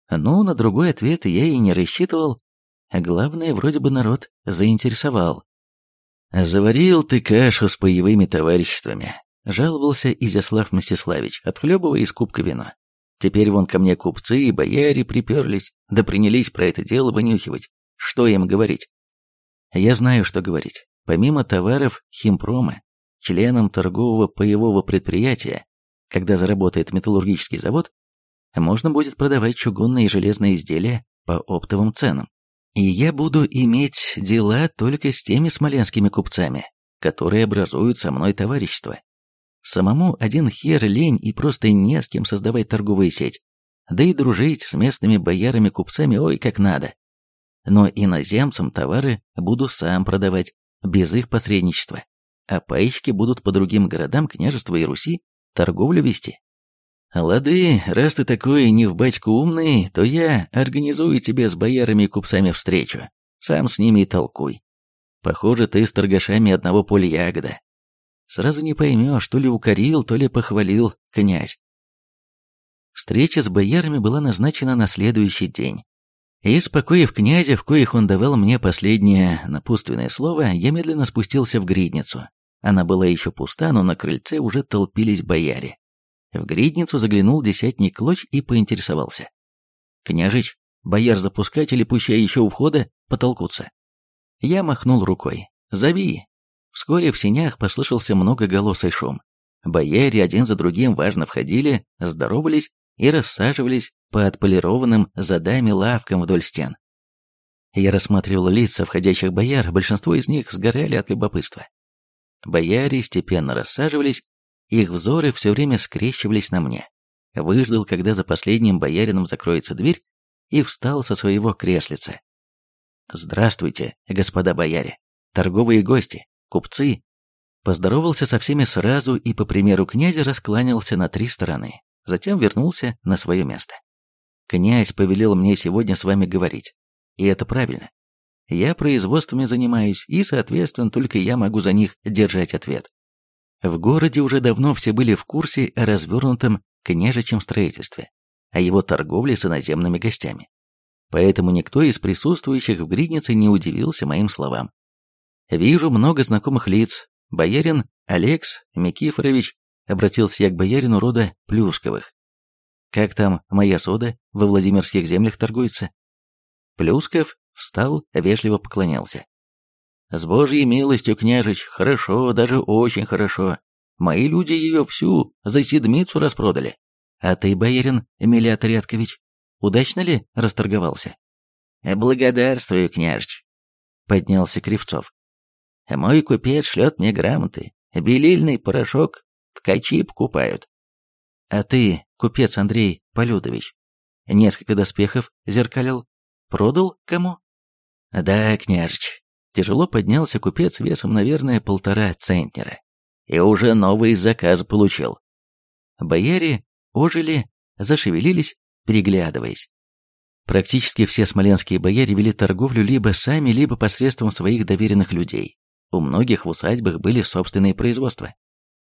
Ну, на другой ответ я и не рассчитывал, главное, вроде бы народ заинтересовал. «Заварил ты кашу с боевыми товариществами», — жаловался Изяслав Мстиславич, отхлебывая из кубка вина. Теперь вон ко мне купцы и бояре приперлись, да принялись про это дело вынюхивать. Что им говорить? Я знаю, что говорить. Помимо товаров химпрома, членам торгового паевого предприятия когда заработает металлургический завод, можно будет продавать чугунные и железные изделия по оптовым ценам. И я буду иметь дела только с теми смоленскими купцами, которые образуют со мной товарищество. Самому один хер лень и просто не с кем создавать торговую сеть. Да и дружить с местными боярами-купцами ой как надо. Но иноземцам товары буду сам продавать, без их посредничества. А пайщики будут по другим городам княжества и Руси торговлю вести. «Лады, раз ты такой не в батьку умный, то я организую тебе с боярами и купцами встречу. Сам с ними и толкуй. Похоже, ты с торгашами одного поля ягода. Сразу не поймешь, то ли укорил, то ли похвалил князь. Встреча с боярами была назначена на следующий день. И, спокоив князя, в коих он давал мне последнее напутственное слово, я медленно спустился в гридницу. Она была еще пуста, но на крыльце уже толпились бояре. В гридницу заглянул десятник Клоч и поинтересовался. «Княжич, бояр запускать или пущай еще у входа потолкутся?» Я махнул рукой. «Зови!» Вскоре в синях послышался многоголосый шум. Бояре один за другим важно входили, здоровались и рассаживались по отполированным задами лавкам вдоль стен. Я рассматривал лица входящих бояр, большинство из них сгорали от любопытства. Бояре степенно рассаживались, их взоры все время скрещивались на мне. Выждал, когда за последним боярином закроется дверь, и встал со своего креслица. «Здравствуйте, господа бояре, торговые гости, купцы». Поздоровался со всеми сразу и, по примеру князя, раскланялся на три стороны. Затем вернулся на свое место. «Князь повелел мне сегодня с вами говорить. И это правильно. Я производствами занимаюсь, и, соответственно, только я могу за них держать ответ. В городе уже давно все были в курсе о развернутом княжечем строительстве, о его торговле с иноземными гостями. Поэтому никто из присутствующих в Гриднице не удивился моим словам. Вижу много знакомых лиц. Боярин Алекс Микифорович обратился я к боярину рода Плюсковых. Как там моя сода во Владимирских землях торгуется? Плюсков встал, вежливо поклонялся. «С Божьей милостью, княжич, хорошо, даже очень хорошо. Мои люди ее всю за седмицу распродали. А ты, боярин Эмилиат Рядкович, удачно ли расторговался?» «Благодарствую, княжич», — поднялся Кривцов. «Мой купец шлет мне грамоты, белильный порошок, ткачи покупают». «А ты, купец Андрей Полюдович, несколько доспехов зеркалил, продал кому?» «Да, княжич, Тяжело поднялся купец весом, наверное, полтора центнера. И уже новый заказ получил. Бояре ожили, зашевелились, переглядываясь. Практически все смоленские бояре вели торговлю либо сами, либо посредством своих доверенных людей. У многих в усадьбах были собственные производства.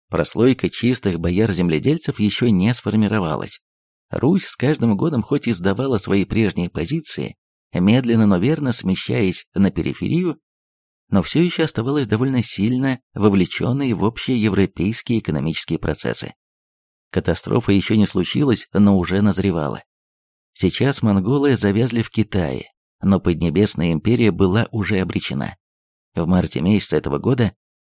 Прослойка чистых бояр-земледельцев еще не сформировалась. Русь с каждым годом хоть и сдавала свои прежние позиции, медленно, но верно смещаясь на периферию, но все еще оставалась довольно сильно вовлеченной в общие европейские экономические процессы. Катастрофа еще не случилась, но уже назревала. Сейчас монголы завязли в Китае, но Поднебесная империя была уже обречена. В марте месяца этого года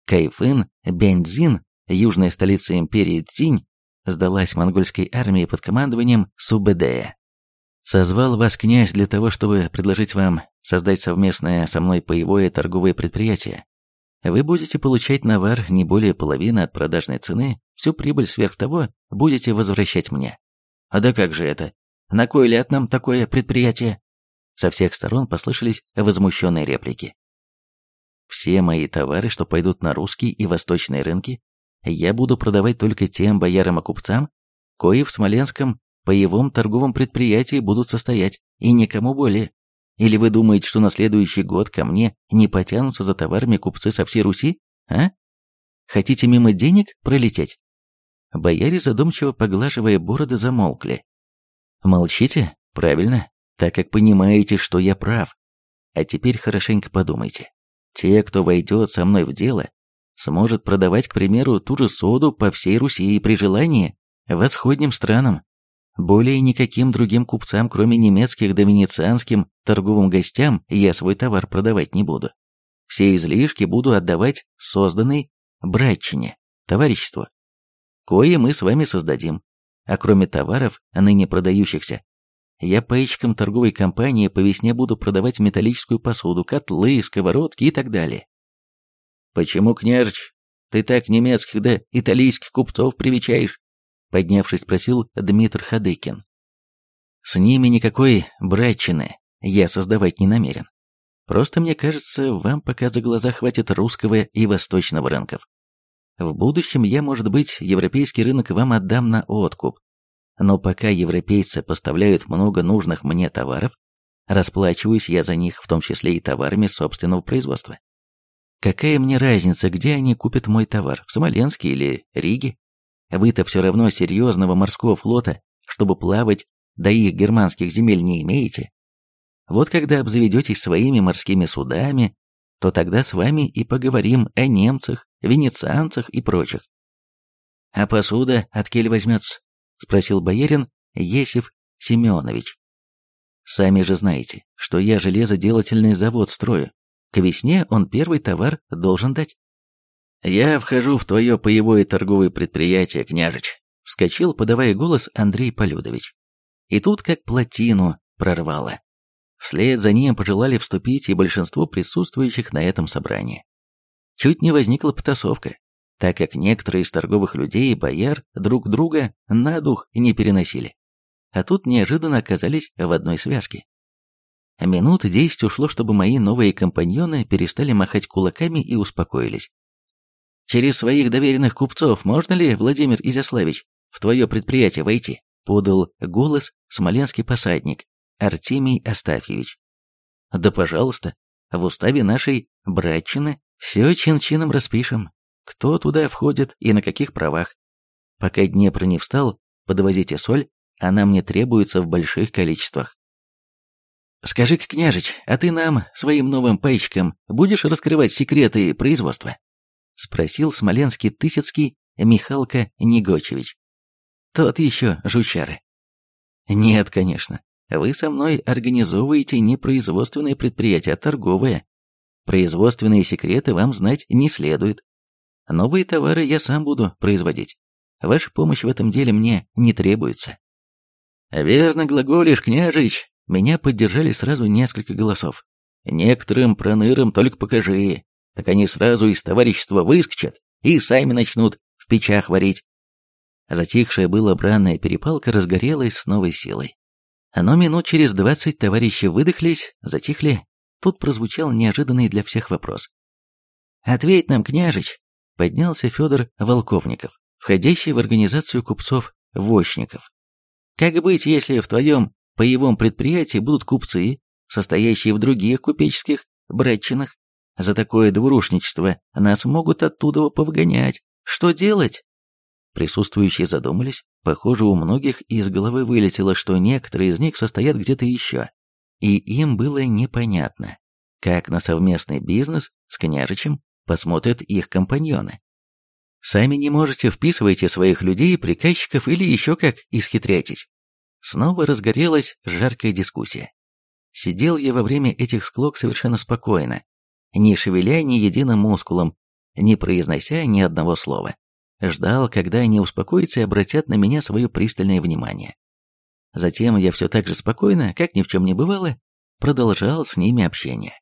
Кайфын Бензин, южная столица империи Цинь, сдалась монгольской армии под командованием Субэдэя. Созвал вас князь для того, чтобы предложить вам создать совместное со мной паевое торговое предприятие. Вы будете получать навар не более половины от продажной цены, всю прибыль сверх того будете возвращать мне. А да как же это? На кой ляд нам такое предприятие? Со всех сторон послышались возмущенные реплики. Все мои товары, что пойдут на русские и восточные рынки, я буду продавать только тем боярам и купцам, кои в Смоленском паевом торговом предприятии будут состоять, и никому более. Или вы думаете, что на следующий год ко мне не потянутся за товарами купцы со всей Руси? А? Хотите мимо денег пролететь?» Бояре, задумчиво поглаживая бороды, замолкли. «Молчите? Правильно, так как понимаете, что я прав. А теперь хорошенько подумайте. Те, кто войдет со мной в дело, сможет продавать, к примеру, ту же соду по всей Руси и при желании восходним странам. Более никаким другим купцам, кроме немецких да венецианским торговым гостям, я свой товар продавать не буду. Все излишки буду отдавать созданной братчине, товариществу. кое мы с вами создадим. А кроме товаров, ныне продающихся, я паечкам торговой компании по весне буду продавать металлическую посуду, котлы, сковородки и так далее. Почему, княжич, ты так немецких да итальянских купцов привечаешь? Поднявшись, спросил Дмитр Хадыкин. С ними никакой братчины я создавать не намерен. Просто мне кажется, вам пока за глаза хватит русского и восточного рынков. В будущем я, может быть, европейский рынок вам отдам на откуп. Но пока европейцы поставляют много нужных мне товаров, расплачиваюсь я за них, в том числе и товарами собственного производства. Какая мне разница, где они купят мой товар, в Смоленске или Риге? Вы-то все равно серьезного морского флота, чтобы плавать до их германских земель не имеете. Вот когда обзаведетесь своими морскими судами, то тогда с вами и поговорим о немцах, венецианцах и прочих. А посуда от кель возьмется? Спросил боярин Есев Семенович. Сами же знаете, что я железоделательный завод строю. К весне он первый товар должен дать. Я вхожу в твое паевое торговое предприятие, княжич, вскочил, подавая голос Андрей Полюдович. И тут как плотину прорвало. Вслед за ним пожелали вступить и большинство присутствующих на этом собрании. Чуть не возникла потасовка, так как некоторые из торговых людей и бояр друг друга на дух не переносили. А тут неожиданно оказались в одной связке. Минут десять ушло, чтобы мои новые компаньоны перестали махать кулаками и успокоились. «Через своих доверенных купцов можно ли, Владимир Изяславич, в твое предприятие войти?» подал голос смоленский посадник Артемий Астафьевич. «Да пожалуйста, в уставе нашей братчины все чин-чином распишем, кто туда входит и на каких правах. Пока Днепр не встал, подвозите соль, она мне требуется в больших количествах. Скажи-ка, княжич, а ты нам, своим новым пайчикам, будешь раскрывать секреты производства? Спросил смоленский Тысяцкий Михалка Негочевич. Тот еще жучары. Нет, конечно. Вы со мной организовываете не производственное предприятие, а торговое. Производственные секреты вам знать не следует. Новые товары я сам буду производить. Ваша помощь в этом деле мне не требуется. Верно глаголишь, княжич. Меня поддержали сразу несколько голосов. Некоторым пронырам только покажи, так они сразу из товарищества выскочат и сами начнут в печах варить. Затихшая была бранная перепалка разгорелась с новой силой. Но минут через двадцать товарищи выдохлись, затихли. Тут прозвучал неожиданный для всех вопрос. «Ответь нам, княжич, поднялся Федор Волковников, входящий в организацию купцов-вощников. «Как быть, если в твоем паевом предприятии будут купцы, состоящие в других купеческих братчинах? За такое двурушничество нас могут оттуда повгонять. Что делать?» Присутствующие задумались. Похоже, у многих из головы вылетело, что некоторые из них состоят где-то еще. И им было непонятно, как на совместный бизнес с княжичем посмотрят их компаньоны. Сами не можете, вписывайте своих людей, приказчиков или еще как исхитряйтесь. Снова разгорелась жаркая дискуссия. Сидел я во время этих склок совершенно спокойно, не шевеля ни единым мускулом, не произнося ни одного слова. Ждал, когда они успокоятся и обратят на меня свое пристальное внимание. Затем я все так же спокойно, как ни в чем не бывало, продолжал с ними общение.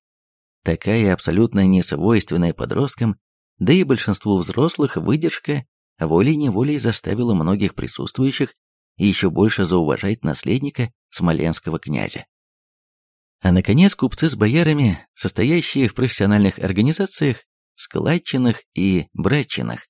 Такая абсолютно несвойственная подросткам, да и большинству взрослых выдержка волей-неволей заставила многих присутствующих еще больше зауважать наследника смоленского князя. А наконец купцы с боярами, состоящие в профессиональных организациях, складчинах и братчинах,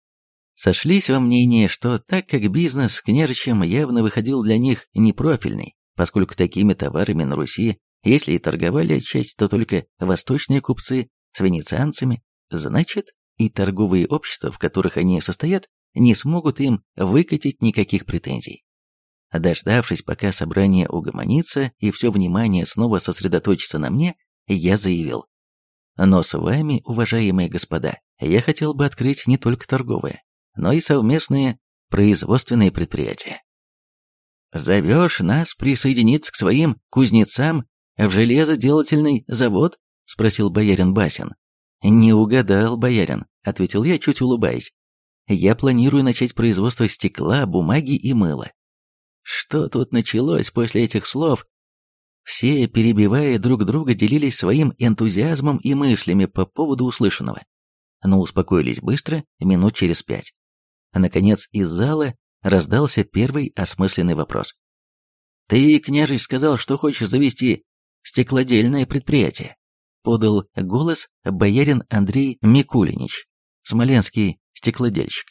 сошлись во мнении, что так как бизнес с княжичем явно выходил для них непрофильный, поскольку такими товарами на Руси если и торговали отчасти, то только восточные купцы с венецианцами, значит, и торговые общества, в которых они состоят, не смогут им выкатить никаких претензий. Дождавшись, пока собрание угомонится и все внимание снова сосредоточится на мне, я заявил. Но с вами, уважаемые господа, я хотел бы открыть не только торговые, но и совместные производственные предприятия. Зовешь нас присоединиться к своим кузнецам «В железоделательный завод?» — спросил боярин Басин. «Не угадал, боярин», — ответил я, чуть улыбаясь. я планирую начать производство стекла, бумаги и мыла. Что тут началось после этих слов? Все, перебивая друг друга, делились своим энтузиазмом и мыслями по поводу услышанного. Но успокоились быстро, минут через пять. Наконец из зала раздался первый осмысленный вопрос. «Ты, княжий, сказал, что хочешь завести стеклодельное предприятие», подал голос боярин Андрей Микулинич, смоленский стеклодельщик.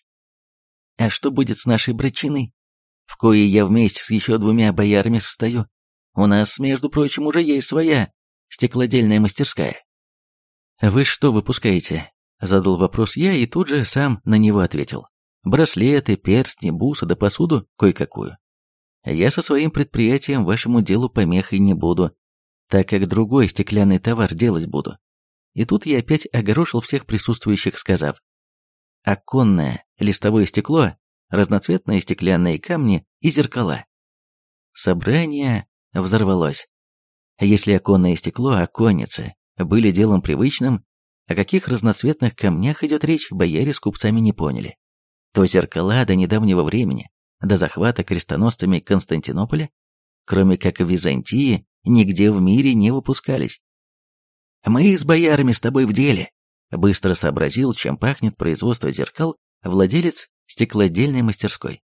«А что будет с нашей брачиной? В кое я вместе с еще двумя боярами состою. У нас, между прочим, уже есть своя стеклодельная мастерская». «Вы что выпускаете?» Задал вопрос я и тут же сам на него ответил. Браслеты, перстни, бусы да посуду кое-какую. Я со своим предприятием вашему делу помехой не буду, так как другой стеклянный товар делать буду. И тут я опять огорошил всех присутствующих, сказав, оконное листовое стекло, разноцветные стеклянные камни и зеркала. Собрание взорвалось. Если оконное стекло, оконницы были делом привычным, о каких разноцветных камнях идет речь, бояре с купцами не поняли. То зеркала до недавнего времени, до захвата крестоносцами Константинополя, кроме как в Византии, нигде в мире не выпускались. «Мы с боярами с тобой в деле», — быстро сообразил, чем пахнет производство зеркал владелец стеклодельной мастерской.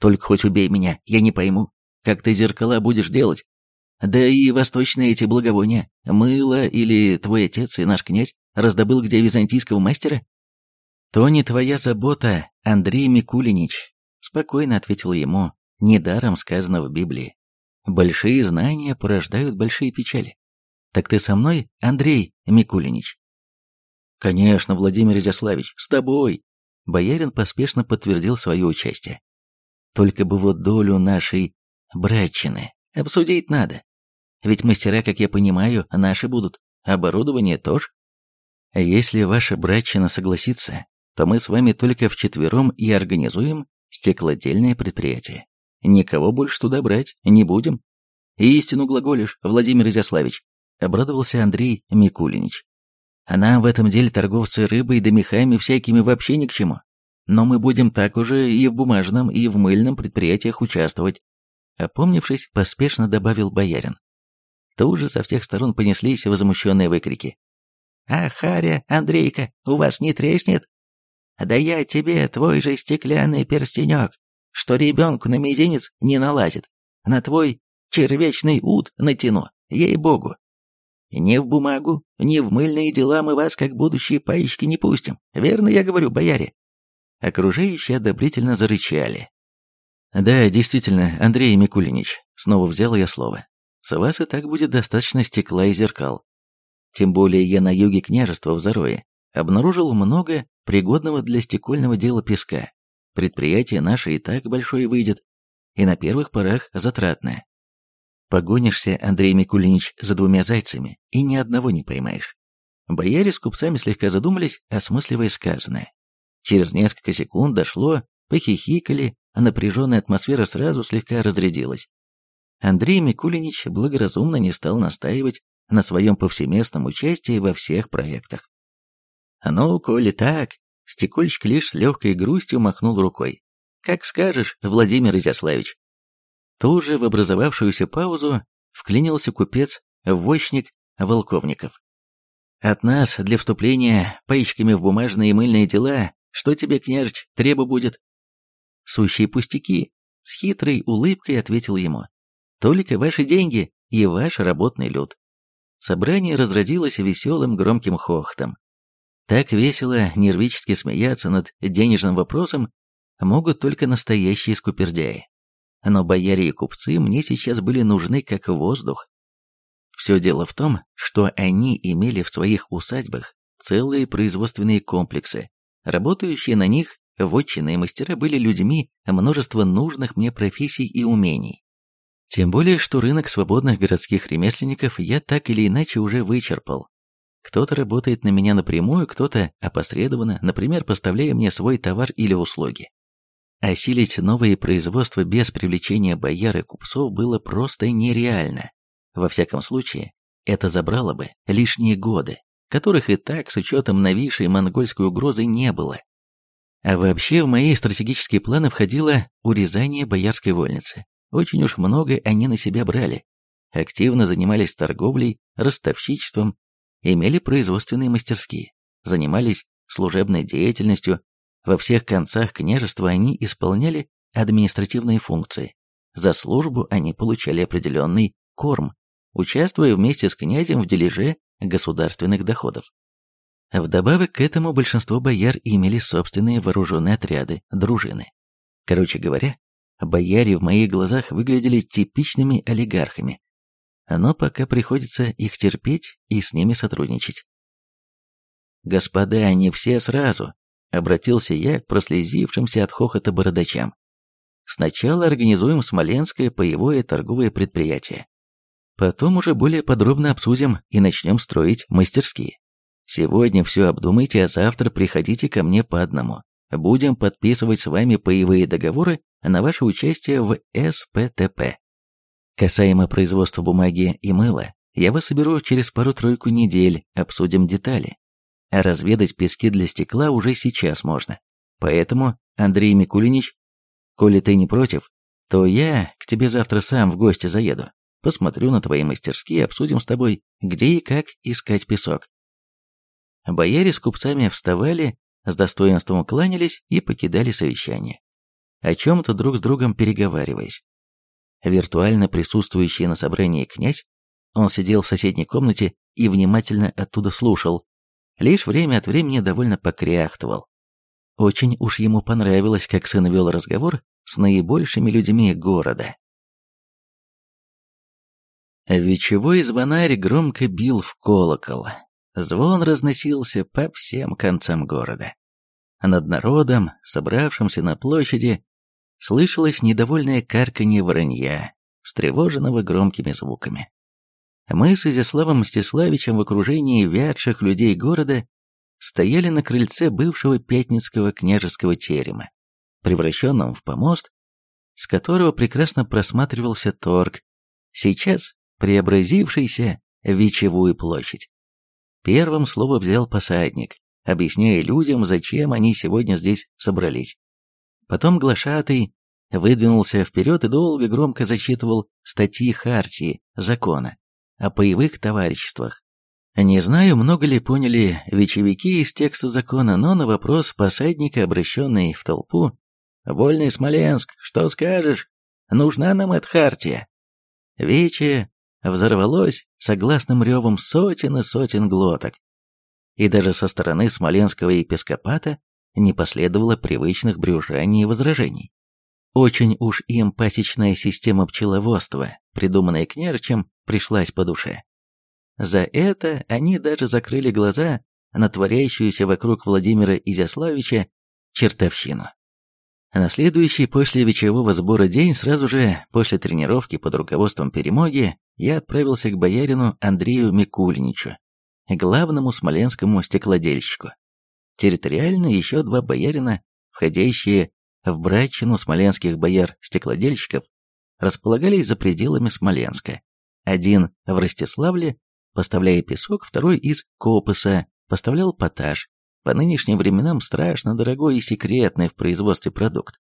«Только хоть убей меня, я не пойму, как ты зеркала будешь делать. Да и восточные эти благовония, мыло или твой отец и наш князь раздобыл где византийского мастера?» «То не твоя забота, Андрей Микулинич», — спокойно ответил ему, недаром сказано в Библии. «Большие знания порождают большие печали. Так ты со мной, Андрей Микулинич?» «Конечно, Владимир Изяславич, с тобой!» Боярин поспешно подтвердил свое участие. «Только бы вот долю нашей братчины обсудить надо. Ведь мастера, как я понимаю, наши будут, оборудование тоже. Если ваша братчина согласится, то мы с вами только вчетвером и организуем стеклодельное предприятие. Никого больше туда брать не будем. Истину глаголишь, Владимир Изяславич, обрадовался Андрей Микулинич. А нам в этом деле торговцы рыбой да мехами всякими вообще ни к чему. Но мы будем так уже и в бумажном, и в мыльном предприятиях участвовать. Опомнившись, поспешно добавил боярин. Тут же со всех сторон понеслись возмущенные выкрики. «А, Харя, Андрейка, у вас не треснет?» «Да я тебе твой же стеклянный перстенек, что ребенку на мизинец не налазит, на твой червечный ут натяну, ей-богу. Ни в бумагу, ни в мыльные дела мы вас, как будущие паечки, не пустим. Верно я говорю, бояре?» Окружающие одобрительно зарычали. «Да, действительно, Андрей Микулинич», — снова взял я слово. «С вас и так будет достаточно стекла и зеркал. Тем более я на юге княжества в Зарое обнаружил много пригодного для стекольного дела песка. Предприятие наше и так большое выйдет, и на первых порах затратное. Погонишься, Андрей Микулинич, за двумя зайцами, и ни одного не поймаешь. Бояре с купцами слегка задумались, осмысливая сказанное. Через несколько секунд дошло, похихикали, а напряженная атмосфера сразу слегка разрядилась. Андрей Микулинич благоразумно не стал настаивать на своем повсеместном участии во всех проектах. «Ну, коли так...» Стекольщик лишь с легкой грустью махнул рукой. «Как скажешь, Владимир Изяславич». Тут же в образовавшуюся паузу вклинился купец-вощник Волковников. «От нас для вступления паечками в бумажные и мыльные дела, что тебе, княжич, треба будет?» «Сущие пустяки», — с хитрой улыбкой ответил ему. «Только ваши деньги и ваш работный люд». Собрание разродилось веселым громким хохотом. Так весело, нервически смеяться над денежным вопросом могут только настоящие скупердяи. Но бояре и купцы мне сейчас были нужны как воздух. Все дело в том, что они имели в своих усадьбах целые производственные комплексы. Работающие на них вотчинные мастера были людьми множества нужных мне профессий и умений. Тем более, что рынок свободных городских ремесленников я так или иначе уже вычерпал. Кто-то работает на меня напрямую, кто-то опосредованно, например, поставляя мне свой товар или услуги. Осилить новые производства без привлечения бояр и купцов было просто нереально. Во всяком случае, это забрало бы лишние годы, которых и так с учетом новейшей монгольской угрозы не было. А вообще в мои стратегические планы входило урезание боярской вольницы. Очень уж много они на себя брали. Активно занимались торговлей, ростовщичеством, имели производственные мастерские, занимались служебной деятельностью. Во всех концах княжества они исполняли административные функции. За службу они получали определенный корм, участвуя вместе с князем в дележе государственных доходов. Вдобавок к этому большинство бояр имели собственные вооруженные отряды, дружины. Короче говоря, бояре в моих глазах выглядели типичными олигархами. Но пока приходится их терпеть и с ними сотрудничать. «Господа, не все сразу», — обратился я к прослезившимся от хохота бородачам. «Сначала организуем Смоленское паевое торговое предприятие. Потом уже более подробно обсудим и начнем строить мастерские. Сегодня все обдумайте, а завтра приходите ко мне по одному. Будем подписывать с вами паевые договоры на ваше участие в СПТП. Касаемо производства бумаги и мыла, я вас соберу через пару-тройку недель, обсудим детали. А разведать пески для стекла уже сейчас можно. Поэтому, Андрей Микулинич, коли ты не против, то я к тебе завтра сам в гости заеду. Посмотрю на твои мастерские, обсудим с тобой, где и как искать песок. Бояре с купцами вставали, с достоинством кланялись и покидали совещание, о чем-то друг с другом переговариваясь. Виртуально присутствующий на собрании князь, он сидел в соседней комнате и внимательно оттуда слушал, лишь время от времени довольно покряхтывал. Очень уж ему понравилось, как сын вел разговор с наибольшими людьми города. Вечевой звонарь громко бил в колокол, Звон разносился по всем концам города. Над народом, собравшимся на площади, слышалось недовольное карканье воронья, встревоженного громкими звуками. Мы с Изяславом Мстиславичем в окружении вядших людей города стояли на крыльце бывшего Пятницкого княжеского терема, превращенном в помост, с которого прекрасно просматривался торг, сейчас преобразившийся в Вечевую площадь. Первым слово взял посадник, объясняя людям, зачем они сегодня здесь собрались. Потом глашатый выдвинулся вперед и долго громко зачитывал статьи Хартии, закона, о боевых товариществах. Не знаю, много ли поняли вечевики из текста закона, но на вопрос посадника, обращенный в толпу, «Вольный Смоленск, что скажешь? Нужна нам эта хартия?» Вече взорвалось согласным ревом сотен и сотен глоток. И даже со стороны смоленского епископата не последовало привычных брюжаний и возражений. Очень уж им пасечная система пчеловодства, придуманная княжичем, пришлась по душе. За это они даже закрыли глаза на творящуюся вокруг Владимира Изяславича чертовщину. На следующий после вечевого сбора день, сразу же после тренировки под руководством Перемоги, я отправился к боярину Андрею Микульничу, главному смоленскому стеклодельщику. Территориально еще два боярина, входящие в братчину смоленских бояр-стеклодельщиков, располагались за пределами Смоленска. Один в Ростиславле, поставляя песок, второй из Копыса, поставлял поташ, по нынешним временам страшно дорогой и секретный в производстве продукт.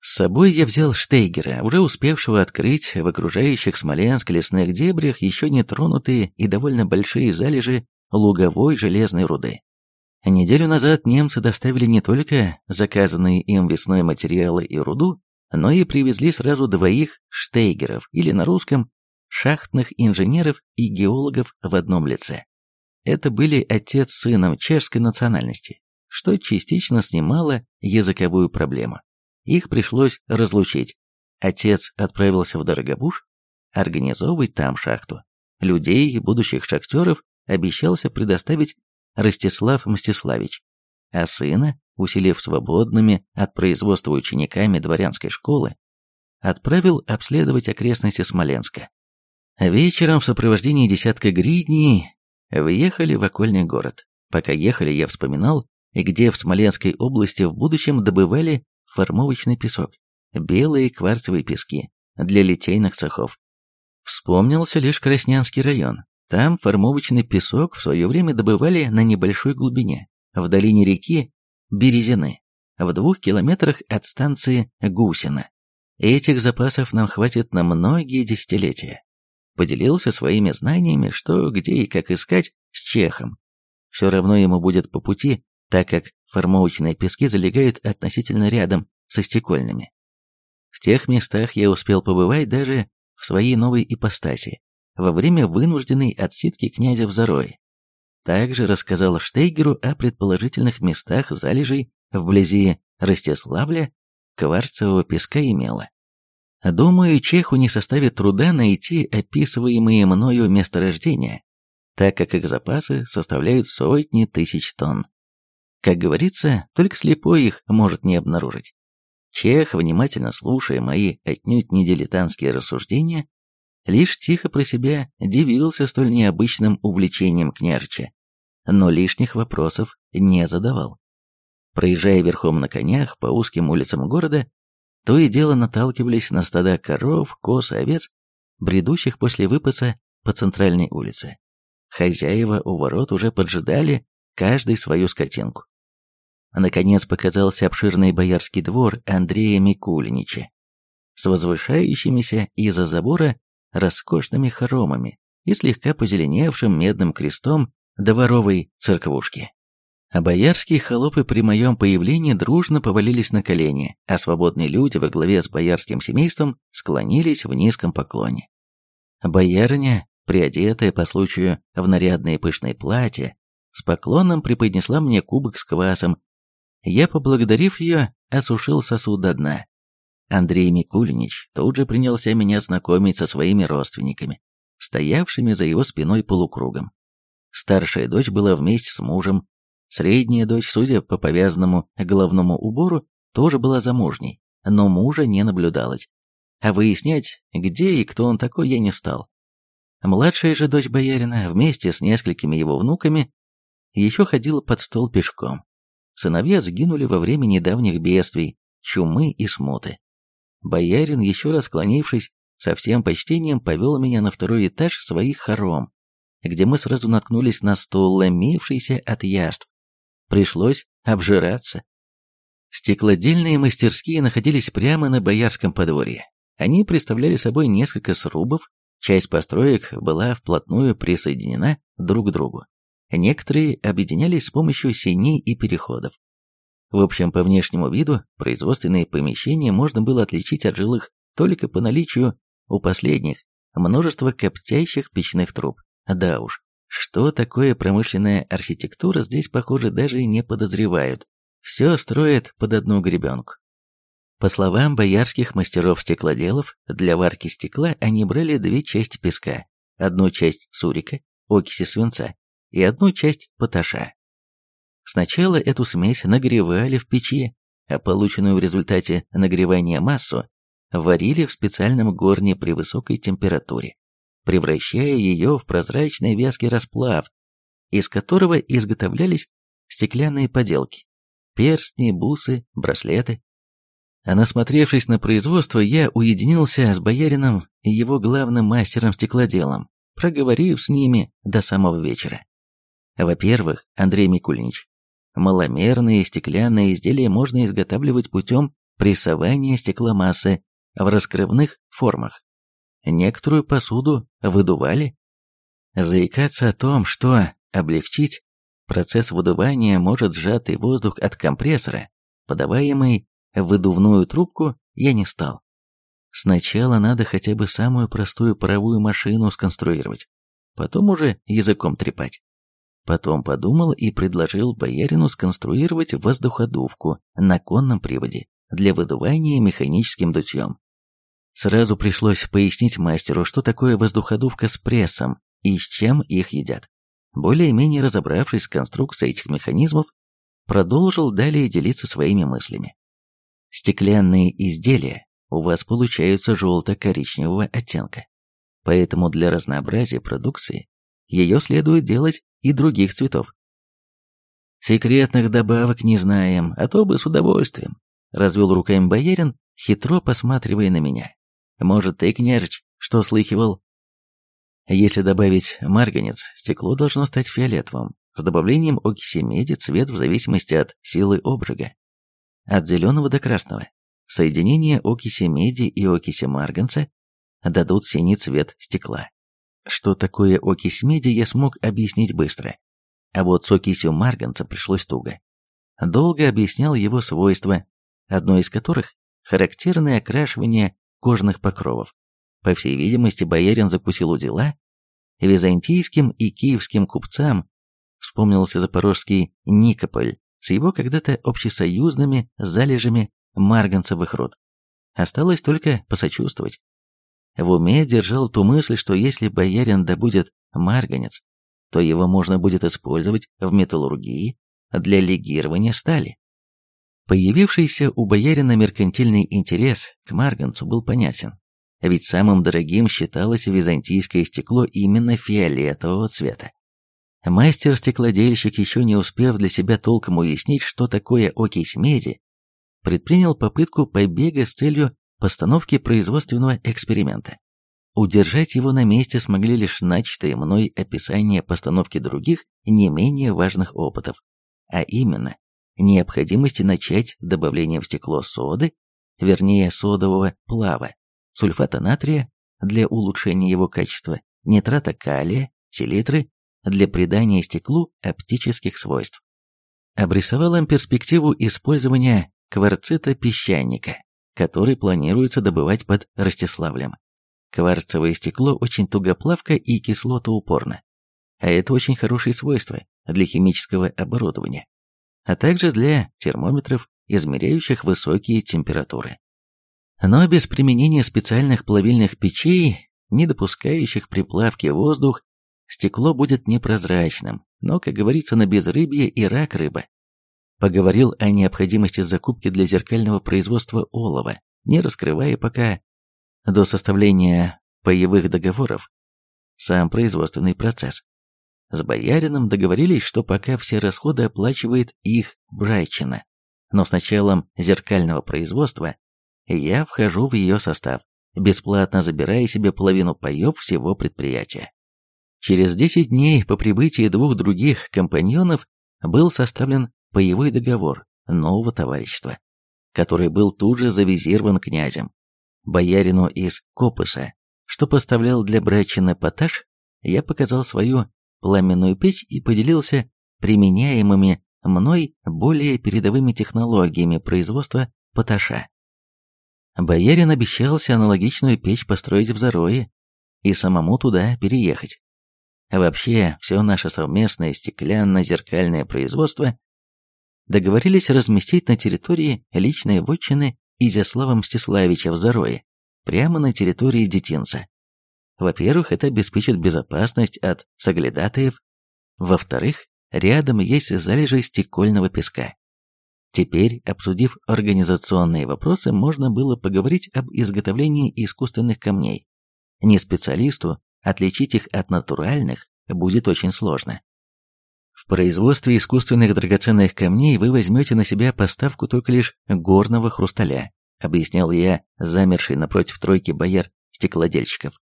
С собой я взял Штейгера, уже успевшего открыть в окружающих Смоленск лесных дебрях еще не тронутые и довольно большие залежи луговой железной руды. Неделю назад немцы доставили не только заказанные им весной материалы и руду, но и привезли сразу двоих штейгеров, или на русском шахтных инженеров и геологов в одном лице. Это были отец с сыном чешской национальности, что частично снимало языковую проблему. Их пришлось разлучить. Отец отправился в Дорогобуш, организовывать там шахту. Людей будущих шахтеров обещался предоставить Ростислав Мстиславич, а сына, усилив свободными от производства учениками дворянской школы, отправил обследовать окрестности Смоленска. Вечером в сопровождении десятка гридней въехали в окольный город. Пока ехали, я вспоминал, где в Смоленской области в будущем добывали формовочный песок, белые кварцевые пески для литейных цехов. Вспомнился лишь Краснянский район. Там формовочный песок в свое время добывали на небольшой глубине, в долине реки Березины. в двух километрах от станции Гусина. Этих запасов нам хватит на многие десятилетия. Поделился своими знаниями, что, где и как искать, с Чехом. Все равно ему будет по пути, так как формовочные пески залегают относительно рядом со стекольными. В тех местах я успел побывать даже в своей новой ипостаси, во время вынужденной отсидки князя в Зарое. Также рассказал Штейгеру о предположительных местах залежей вблизи Ростиславля, кварцевого песка и мела. Думаю, Чеху не составит труда найти описываемые мною месторождения, так как их запасы составляют сотни тысяч тонн. Как говорится, только слепой их может не обнаружить. Чех, внимательно слушая мои отнюдь не дилетантские рассуждения, лишь тихо про себя дивился столь необычным увлечением княжича, но лишних вопросов не задавал. Проезжая верхом на конях по узким улицам города, то и дело наталкивались на стада коров, коз и овец, бредущих после выпаса по центральной улице. Хозяева у ворот уже поджидали каждый свою скотинку. Наконец показался обширный боярский двор Андрея Микулинича с возвышающимися из-за забора роскошными хоромами и слегка позеленевшим медным крестом дворовой церквушки. А боярские холопы при моем появлении дружно повалились на колени, а свободные люди во главе с боярским семейством склонились в низком поклоне. Боярыня, приодетая по случаю в нарядное пышное платье, с поклоном преподнесла мне кубок с квасом. Я, поблагодарив ее, осушил сосуд до дна. Андрей Микулинич тут же принялся меня знакомить со своими родственниками, стоявшими за его спиной полукругом. Старшая дочь была вместе с мужем, Средняя дочь, судя по повязанному головному убору, тоже была замужней, но мужа не наблюдалось. А выяснять, где и кто он такой, я не стал. Младшая же дочь боярина вместе с несколькими его внуками еще ходила под стол пешком. Сыновья сгинули во время недавних бедствий, чумы и смуты. Боярин, еще раз склонившись, со всем почтением повел меня на второй этаж своих хором, где мы сразу наткнулись на стол, ломившийся от яств. Пришлось обжираться. Стеклодельные мастерские находились прямо на Боярском подворье. Они представляли собой несколько срубов, часть построек была вплотную присоединена друг к другу. Некоторые объединялись с помощью синей и переходов. В общем, по внешнему виду производственные помещения можно было отличить от жилых только по наличию у последних множества коптящих печных труб. Да уж, что такое промышленная архитектура, здесь, похоже, даже и не подозревают. Все строят под одну гребенку. По словам боярских мастеров-стеклоделов, для варки стекла они брали две части песка, одну часть сурика, окиси свинца, и одну часть поташа. Сначала эту смесь нагревали в печи, а полученную в результате нагревания массу варили в специальном горне при высокой температуре превращая ее в прозрачный вязкий расплав, из которого изготовлялись стеклянные поделки, перстни, бусы, браслеты. А насмотревшись на производство, я уединился с боярином и его главным мастером-стеклоделом, проговорив с ними до самого вечера. Во-первых, Андрей Микульнич, маломерные стеклянные изделия можно изготавливать путем прессования стекломассы в раскрывных формах некоторую посуду выдували. Заикаться о том, что облегчить процесс выдувания может сжатый воздух от компрессора, подаваемый в выдувную трубку, я не стал. Сначала надо хотя бы самую простую паровую машину сконструировать, потом уже языком трепать. Потом подумал и предложил боярину сконструировать воздуходувку на конном приводе для выдувания механическим дутьем. Сразу пришлось пояснить мастеру, что такое воздуходувка с прессом и с чем их едят. Более-менее разобравшись с конструкцией этих механизмов, продолжил далее делиться своими мыслями. Стеклянные изделия у вас получаются желто-коричневого оттенка, поэтому для разнообразия продукции ее следует делать и других цветов. Секретных добавок не знаем, а то бы с удовольствием, развел руками боярин, хитро посматривая на меня. Может, ты, княжич, что слыхивал? Если добавить марганец, стекло должно стать фиолетовым, с добавлением окиси меди цвет в зависимости от силы обжига. от зеленого до красного. Соединение окиси меди и окиси марганца дадут синий цвет стекла. Что такое окись меди, я смог объяснить быстро. А вот с окисью марганца пришлось туго. Долго объяснял его свойства, одно из которых – характерное окрашивание кожных покровов. По всей видимости, боярин закусил у дела. Византийским и киевским купцам вспомнился запорожский Никополь с его когда-то общесоюзными залежами марганцевых руд. Осталось только посочувствовать. В уме держал ту мысль, что если боярин добудет марганец, то его можно будет использовать в металлургии для легирования стали. Появившийся у боярина меркантильный интерес к марганцу был понятен, ведь самым дорогим считалось византийское стекло именно фиолетового цвета. Мастер-стеклодельщик, еще не успев для себя толком уяснить, что такое окись меди, предпринял попытку побега с целью постановки производственного эксперимента. Удержать его на месте смогли лишь начатые мной описание постановки других, не менее важных опытов, а именно необходимости начать добавление в стекло соды, вернее содового плава, сульфата натрия для улучшения его качества, нитрата калия, селитры для придания стеклу оптических свойств. Обрисовал им перспективу использования кварцита песчаника, который планируется добывать под Ростиславлем. Кварцевое стекло очень тугоплавко и кислотоупорно, а это очень хорошие свойства для химического оборудования, а также для термометров, измеряющих высокие температуры. Но без применения специальных плавильных печей, не допускающих при плавке воздух, стекло будет непрозрачным, но, как говорится, на безрыбье и рак рыба поговорил о необходимости закупки для зеркального производства олова, не раскрывая пока до составления паевых договоров сам производственный процесс. С боярином договорились, что пока все расходы оплачивает их Брайчина, но с началом зеркального производства я вхожу в ее состав, бесплатно забирая себе половину паев всего предприятия. Через 10 дней по прибытии двух других компаньонов был составлен паевой договор нового товарищества, который был тут же завизирован князем. Боярину из Копыса, что поставлял для Брачина поташ, я показал свою пламенную печь и поделился применяемыми мной более передовыми технологиями производства поташа. Боярин обещался аналогичную печь построить в Зарое и самому туда переехать. Вообще, все наше совместное стеклянно-зеркальное производство договорились разместить на территории личной вотчины Изяслава Мстиславича в Зарое, прямо на территории детинца. Во-первых, это обеспечит безопасность от соглядатаев. Во-вторых, рядом есть залежи стекольного песка. Теперь, обсудив организационные вопросы, можно было поговорить об изготовлении искусственных камней. Не специалисту отличить их от натуральных будет очень сложно. В производстве искусственных драгоценных камней вы возьмете на себя поставку только лишь горного хрусталя, объяснял я замерший напротив тройки бояр стеклодельщиков.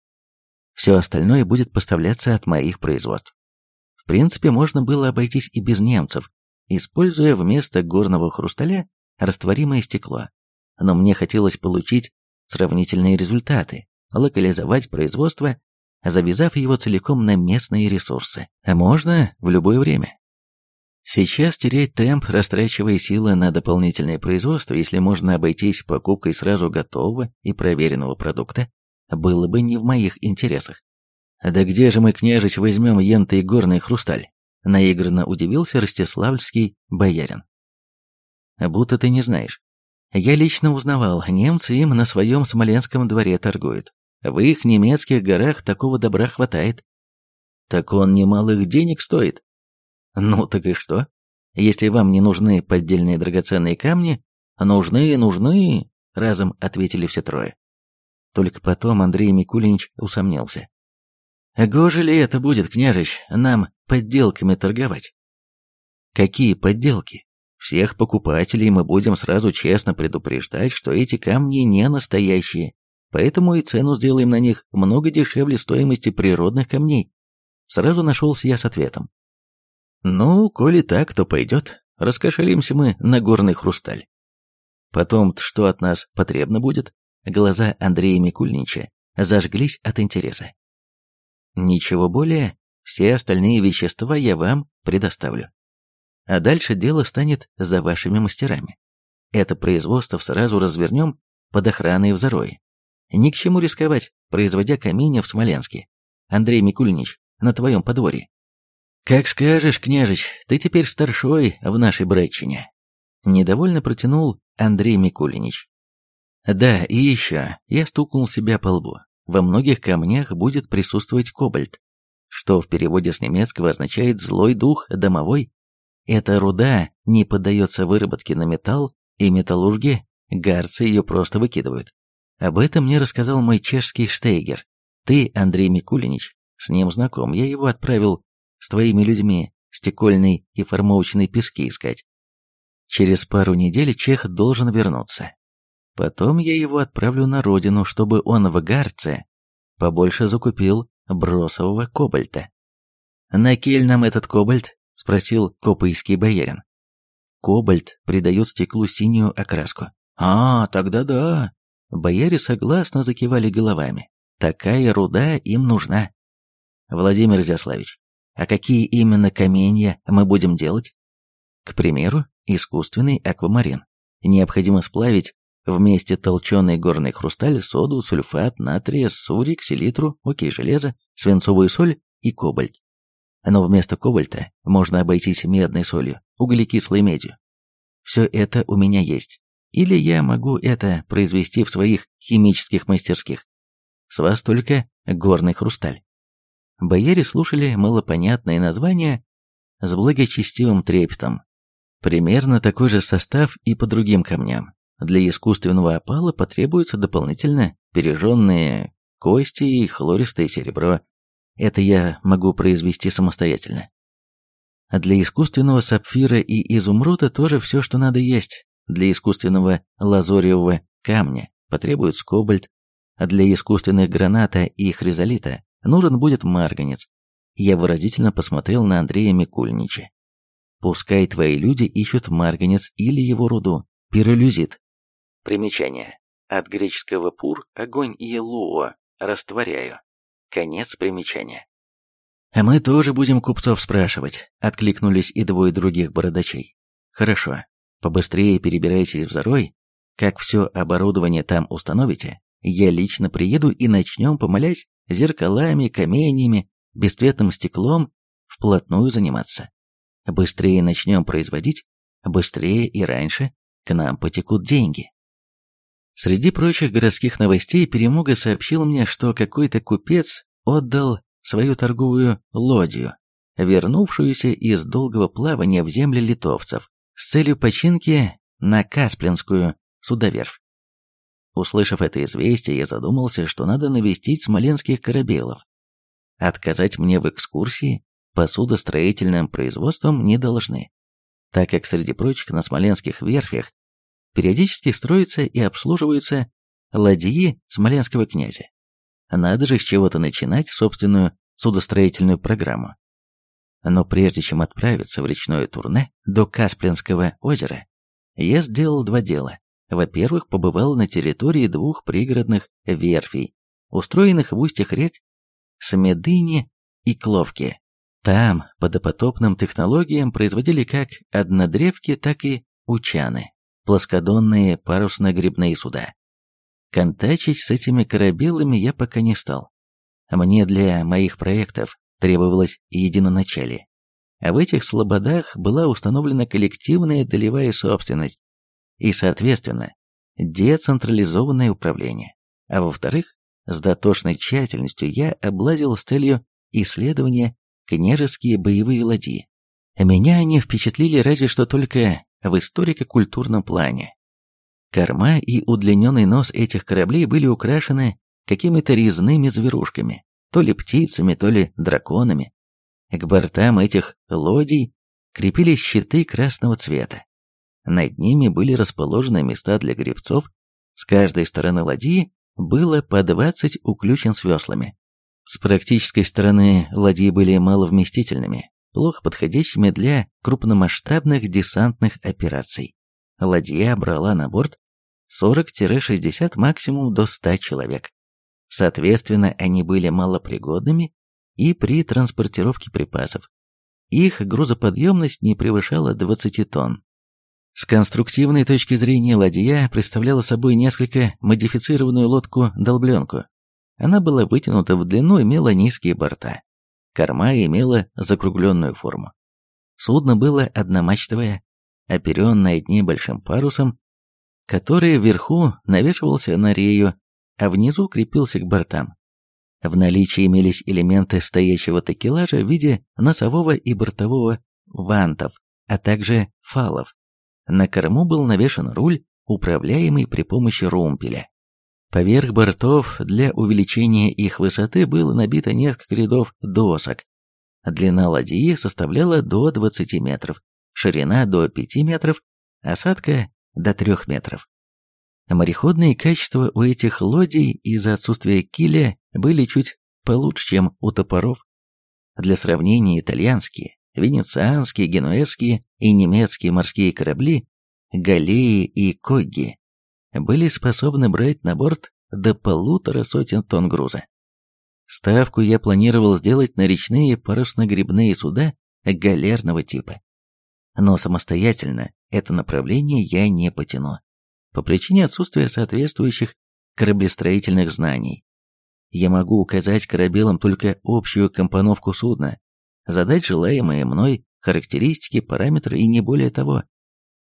Все остальное будет поставляться от моих производств. В принципе, можно было обойтись и без немцев, используя вместо горного хрусталя растворимое стекло. Но мне хотелось получить сравнительные результаты, локализовать производство завязав его целиком на местные ресурсы, можно в любое время. Сейчас терять темп, растрачивая силы на дополнительное производство, если можно обойтись покупкой сразу готового и проверенного продукта, было бы не в моих интересах. «Да где же мы, княжич, возьмем ентый горный хрусталь?» наигранно удивился ростиславльский боярин. «Будто ты не знаешь. Я лично узнавал, немцы им на своем смоленском дворе торгуют. В их немецких горах такого добра хватает. Так он немалых денег стоит. Ну так и что? Если вам не нужны поддельные драгоценные камни, нужны, нужны, разом ответили все трое. Только потом Андрей Микулинич усомнился. Гоже ли это будет, княжич, нам подделками торговать? Какие подделки? Всех покупателей мы будем сразу честно предупреждать, что эти камни не настоящие, Поэтому и цену сделаем на них много дешевле стоимости природных камней. Сразу нашелся я с ответом. Ну, коли так, то пойдет. Раскошелимся мы на горный хрусталь. Потом что от нас потребно будет? Глаза Андрея Микульнича зажглись от интереса. Ничего более, все остальные вещества я вам предоставлю. А дальше дело станет за вашими мастерами. Это производство сразу развернем под охраной в Зарое. Ни к чему рисковать, производя камень в Смоленске. Андрей Микульнич, на твоем подворье. Как скажешь, княжич, ты теперь старшой в нашей братчине. Недовольно протянул Андрей Микулинич. Да, и еще, я стукнул себя по лбу. Во многих камнях будет присутствовать кобальт, что в переводе с немецкого означает «злой дух домовой». Эта руда не поддается выработке на металл, и металлурги, гарцы ее просто выкидывают. Об этом мне рассказал мой чешский штейгер. Ты, Андрей Микулинич, с ним знаком, я его отправил с твоими людьми стекольный и формовочные пески искать. Через пару недель чех должен вернуться. Потом я его отправлю на родину, чтобы он в Гарце побольше закупил бросового кобальта. «Накель нам этот кобальт?» — спросил копыйский боярин. Кобальт придает стеклу синюю окраску. «А, тогда да!» Бояре согласно закивали головами. Такая руда им нужна. Владимир Зяславич, а какие именно каменья мы будем делать? К примеру, искусственный аквамарин. Необходимо сплавить вместе толченый горный хрусталь, соду, сульфат, натрия, сурик, селитру, окей железо, свинцовую соль и кобальт. Но вместо кобальта можно обойтись медной солью, углекислой медью. Все это у меня есть. Или я могу это произвести в своих химических мастерских. С вас только горный хрусталь. Бояре слушали малопонятные названия с благочестивым трепетом. Примерно такой же состав и по другим камням. Для искусственного опала потребуются дополнительно пережженные кости и хлористое серебро. Это я могу произвести самостоятельно. А для искусственного сапфира и изумруда тоже все, что надо есть. Для искусственного лазоревого камня потребуется кобальт, а для искусственных граната и хризолита нужен будет марганец. Я выразительно посмотрел на Андрея Микульнича. Пускай твои люди ищут марганец или его руду, пиролюзит. Примечание. От греческого «пур» – огонь и «луо» – растворяю. Конец примечания. «А мы тоже будем купцов спрашивать», – откликнулись и двое других бородачей. «Хорошо. Побыстрее перебирайтесь в Зарой. Как все оборудование там установите, я лично приеду и начнем, помолясь, зеркалами, каменьями, бесцветным стеклом вплотную заниматься. Быстрее начнем производить, быстрее и раньше к нам потекут деньги. Среди прочих городских новостей Перемога сообщил мне, что какой-то купец отдал свою торговую лодью, вернувшуюся из долгого плавания в земли литовцев, с целью починки на Касплинскую судоверфь. Услышав это известие, я задумался, что надо навестить смоленских корабелов. Отказать мне в экскурсии по судостроительным производствам не должны, так как среди прочих на смоленских верфях периодически строятся и обслуживаются ладьи смоленского князя. Надо же с чего-то начинать собственную судостроительную программу. Но прежде чем отправиться в речное турне до Касплинского озера, я сделал два дела. Во-первых, побывал на территории двух пригородных верфей, устроенных в устьях рек Смедыни и Кловки. Там по допотопным технологиям производили как однодревки, так и учаны, плоскодонные парусно-гребные суда. Контачить с этими корабелами я пока не стал. Мне для моих проектов требовалось единоначалие. А в этих слободах была установлена коллективная долевая собственность, и, соответственно, децентрализованное управление. А во-вторых, с дотошной тщательностью я облазил с целью исследования княжеские боевые ладьи. Меня они впечатлили разве что только в историко-культурном плане. Корма и удлиненный нос этих кораблей были украшены какими-то резными зверушками, то ли птицами, то ли драконами. К бортам этих лодий крепились щиты красного цвета. Над ними были расположены места для гребцов, с каждой стороны ладьи было по 20 уключен с веслами. С практической стороны ладьи были маловместительными, плохо подходящими для крупномасштабных десантных операций. ладья брала на борт 40-60, максимум до 100 человек. Соответственно, они были малопригодными и при транспортировке припасов. Их грузоподъемность не превышала 20 тонн. С конструктивной точки зрения ладья представляла собой несколько модифицированную лодку-долбленку. Она была вытянута в длину, имела низкие борта. Корма имела закругленную форму. Судно было одномачтовое, оперенное большим парусом, который вверху навешивался на рею, а внизу крепился к бортам. В наличии имелись элементы стоящего такелажа в виде носового и бортового вантов, а также фалов. На корму был навешан руль, управляемый при помощи румпеля. Поверх бортов для увеличения их высоты было набито несколько рядов досок. Длина ладьи составляла до 20 метров, ширина до 5 метров, осадка до 3 метров. Мореходные качества у этих лодий из-за отсутствия киля были чуть получше, чем у топоров. Для сравнения итальянские, венецианские, генуэзские и немецкие морские корабли, галеи и когги, были способны брать на борт до полутора сотен тонн груза. Ставку я планировал сделать на речные парусно-гребные суда галерного типа. Но самостоятельно это направление я не потяну, по причине отсутствия соответствующих кораблестроительных знаний. Я могу указать корабелам только общую компоновку судна, задать желаемые мной характеристики, параметры и не более того.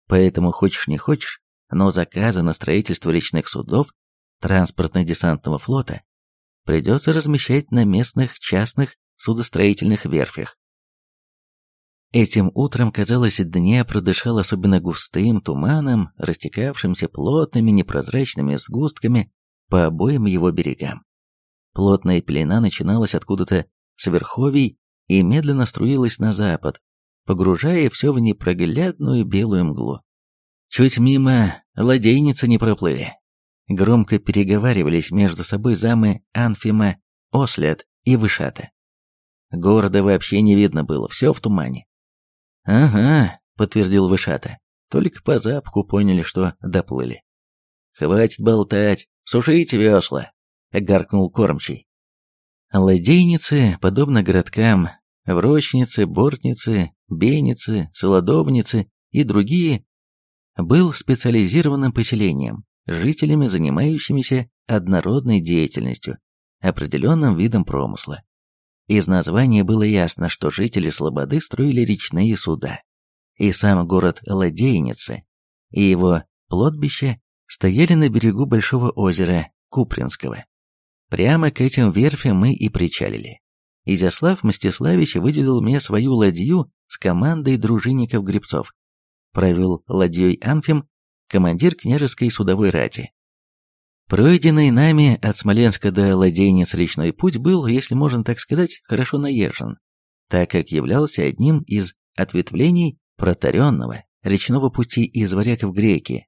Поэтому хочешь не хочешь, но заказы на строительство речных судов транспортно-десантного флота придется размещать на местных частных судостроительных верфях. Этим утром, казалось, Днепр продышал особенно густым туманом, растекавшимся плотными непрозрачными сгустками по обоим его берегам. Плотная пелена начиналась откуда-то с верховий и медленно струилась на запад, погружая все в непроглядную белую мглу. Чуть мимо ладейницы не проплыли. Громко переговаривались между собой замы Анфима, Ослет и Вышата. Города вообще не видно было, все в тумане. «Ага», — подтвердил Вышата, — «только по запаху поняли, что доплыли». «Хватит болтать, сушите весла», — гаркнул кормчий. Ладейницы, подобно городкам, Врочницы, Бортницы, Беницы, Солодовницы и другие, был специализированным поселением, жителями, занимающимися однородной деятельностью, определенным видом промысла. Из названия было ясно, что жители Слободы строили речные суда, и сам город Ладейницы и его плотбище стояли на берегу большого озера Купринского. Прямо к этим верфям мы и причалили. Изяслав Мстиславич выделил мне свою ладью с командой дружинников-гребцов. Провел ладьей Анфим, командир княжеской судовой рати. Пройденный нами от Смоленска до Ладейниц речной путь был, если можно так сказать, хорошо наезжен, так как являлся одним из ответвлений протаренного речного пути из Варяков Греки,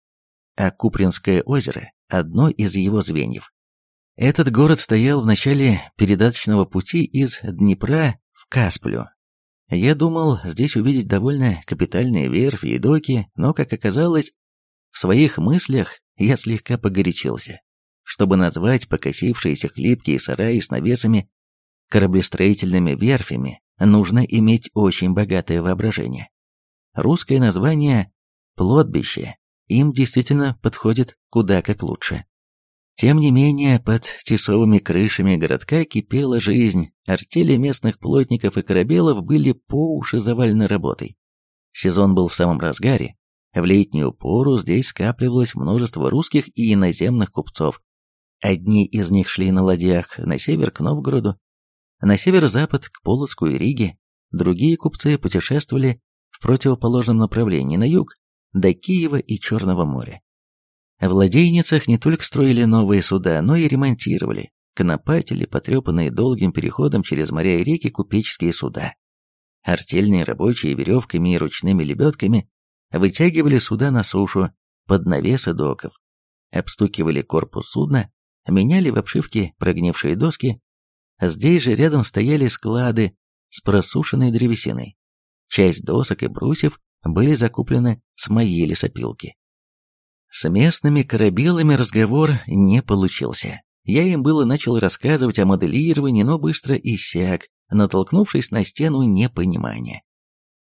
а Купринское озеро – одно из его звеньев. Этот город стоял в начале передаточного пути из Днепра в Касплю. Я думал здесь увидеть довольно капитальные верфи и доки, но, как оказалось, в своих мыслях я слегка погорячился. Чтобы назвать покосившиеся хлипкие сараи с навесами кораблестроительными верфями, нужно иметь очень богатое воображение. Русское название «плотбище» им действительно подходит куда как лучше. Тем не менее, под тесовыми крышами городка кипела жизнь, артели местных плотников и корабелов были по уши завалены работой. Сезон был в самом разгаре, в летнюю пору здесь скапливалось множество русских и иноземных купцов. Одни из них шли на ладьях на север к Новгороду, на северо-запад к Полоцку и Риге, другие купцы путешествовали в противоположном направлении на юг, до Киева и Черного моря. В ладейницах не только строили новые суда, но и ремонтировали, конопатили потрепанные долгим переходом через моря и реки купеческие суда. Артельные рабочие веревками и ручными лебедками вытягивали суда на сушу под навесы доков, обстукивали корпус судна, меняли в обшивке прогнившие доски. Здесь же рядом стояли склады с просушенной древесиной. Часть досок и брусьев были закуплены с моей лесопилки. С местными корабелами разговор не получился. Я им было начал рассказывать о моделировании, но быстро иссяк, натолкнувшись на стену непонимания.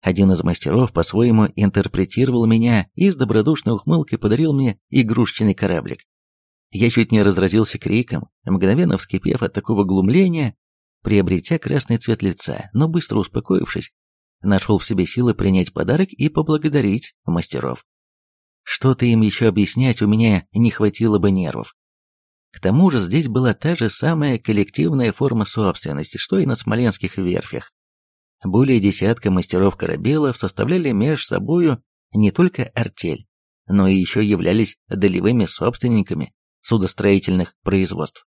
Один из мастеров по-своему интерпретировал меня и с добродушной ухмылкой подарил мне игрушечный кораблик. Я чуть не разразился криком, мгновенно вскипев от такого глумления, приобретя красный цвет лица, но быстро успокоившись, нашел в себе силы принять подарок и поблагодарить мастеров. Что-то им еще объяснять у меня не хватило бы нервов. К тому же здесь была та же самая коллективная форма собственности, что и на смоленских верфях. Более десятка мастеров-корабелов составляли меж собою не только артель, но и еще являлись долевыми собственниками судостроительных производств.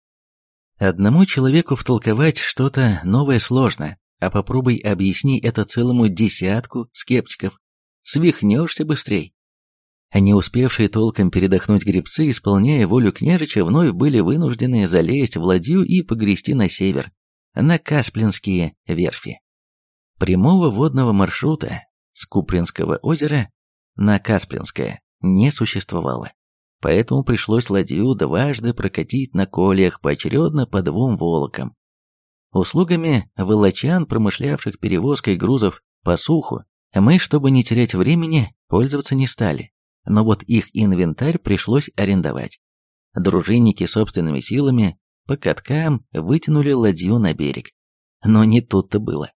Одному человеку втолковать что-то новое сложно, а попробуй объясни это целому десятку скептиков. Свихнешься быстрей. Не успевшие толком передохнуть гребцы, исполняя волю княжича, вновь были вынуждены залезть в ладью и погрести на север, на Касплинские верфи. Прямого водного маршрута с Купринского озера на Касплинское не существовало. Поэтому пришлось ладью дважды прокатить на колях поочередно по двум волокам. Услугами волочан, промышлявших перевозкой грузов по суху, мы, чтобы не терять времени, пользоваться не стали но вот их инвентарь пришлось арендовать. Дружинники собственными силами по каткам вытянули ладью на берег. Но не тут-то было.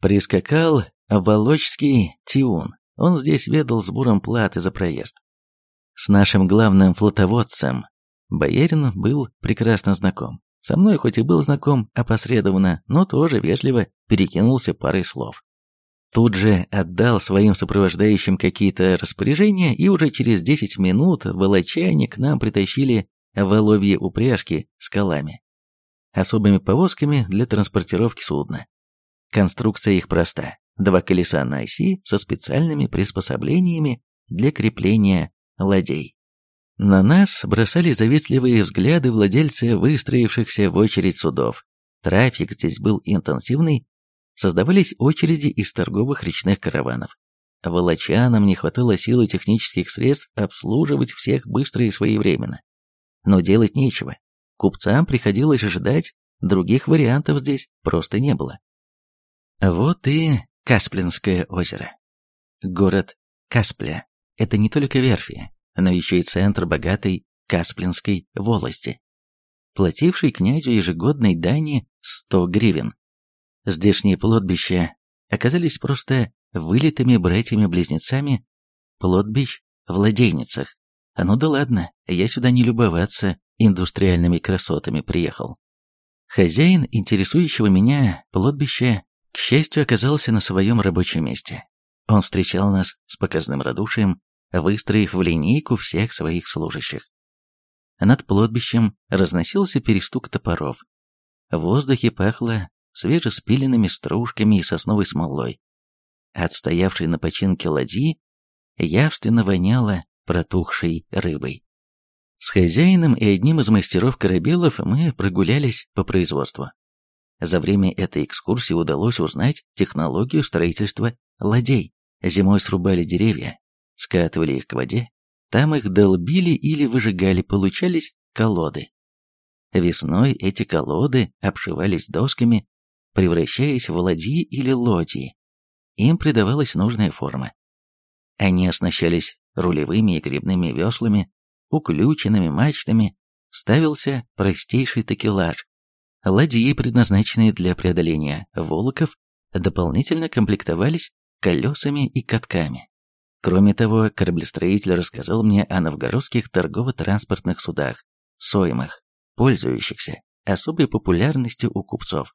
Прискакал Волочский Тиун, он здесь ведал сбором платы за проезд. С нашим главным флотоводцем боярин был прекрасно знаком. Со мной хоть и был знаком опосредованно, но тоже вежливо перекинулся парой слов. Тут же отдал своим сопровождающим какие-то распоряжения, и уже через 10 минут волочане к нам притащили воловьи упряжки с колами, особыми повозками для транспортировки судна. Конструкция их проста. Два колеса на оси со специальными приспособлениями для крепления ладей. На нас бросали завистливые взгляды владельцы выстроившихся в очередь судов. Трафик здесь был интенсивный, создавались очереди из торговых речных караванов. Волочанам не хватало сил и технических средств обслуживать всех быстро и своевременно. Но делать нечего. Купцам приходилось ждать, других вариантов здесь просто не было. Вот и Касплинское озеро. Город Каспля – это не только верфи, но еще и центр богатой Касплинской волости, плативший князю ежегодной дани 100 гривен. Здешние плотбища оказались просто вылитыми братьями-близнецами плотбищ в ладейницах. А ну да ладно, я сюда не любоваться индустриальными красотами приехал. Хозяин интересующего меня плотбища, к счастью, оказался на своем рабочем месте. Он встречал нас с показным радушием, выстроив в линейку всех своих служащих. Над плотбищем разносился перестук топоров. В воздухе пахло свежеспиленными стружками и сосновой смолой. От стоявшей на починке ладьи явственно воняло протухшей рыбой. С хозяином и одним из мастеров корабелов мы прогулялись по производству. За время этой экскурсии удалось узнать технологию строительства ладей. Зимой срубали деревья, скатывали их к воде, там их долбили или выжигали, получались колоды. Весной эти колоды обшивались досками, превращаясь в ладьи или лодии. Им придавалась нужная форма. Они оснащались рулевыми и грибными веслами, уключенными мачтами, ставился простейший такелаж. Ладьи, предназначенные для преодоления волоков, дополнительно комплектовались колесами и катками. Кроме того, кораблестроитель рассказал мне о новгородских торгово-транспортных судах, соймах, пользующихся особой популярностью у купцов.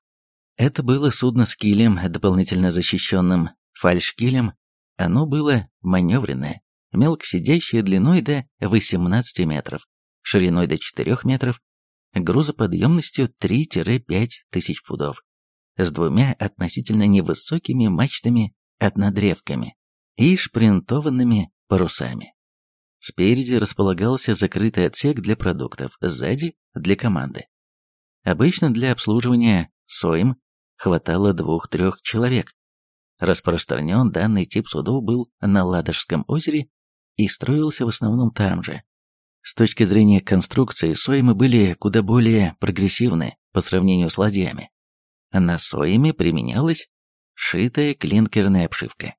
Это было судно с килем, дополнительно защищенным фальшкилем. Оно было маневренное, мелко сидящее длиной до 18 метров, шириной до 4 метров, грузоподъемностью 3-5 тысяч пудов, с двумя относительно невысокими мачтами-однодревками и шпринтованными парусами. Спереди располагался закрытый отсек для продуктов, сзади – для команды. Обычно для обслуживания СОИМ хватало двух-трех человек. Распространен данный тип судов был на Ладожском озере и строился в основном там же. С точки зрения конструкции, соймы были куда более прогрессивны по сравнению с ладьями. На сойме применялась шитая клинкерная обшивка.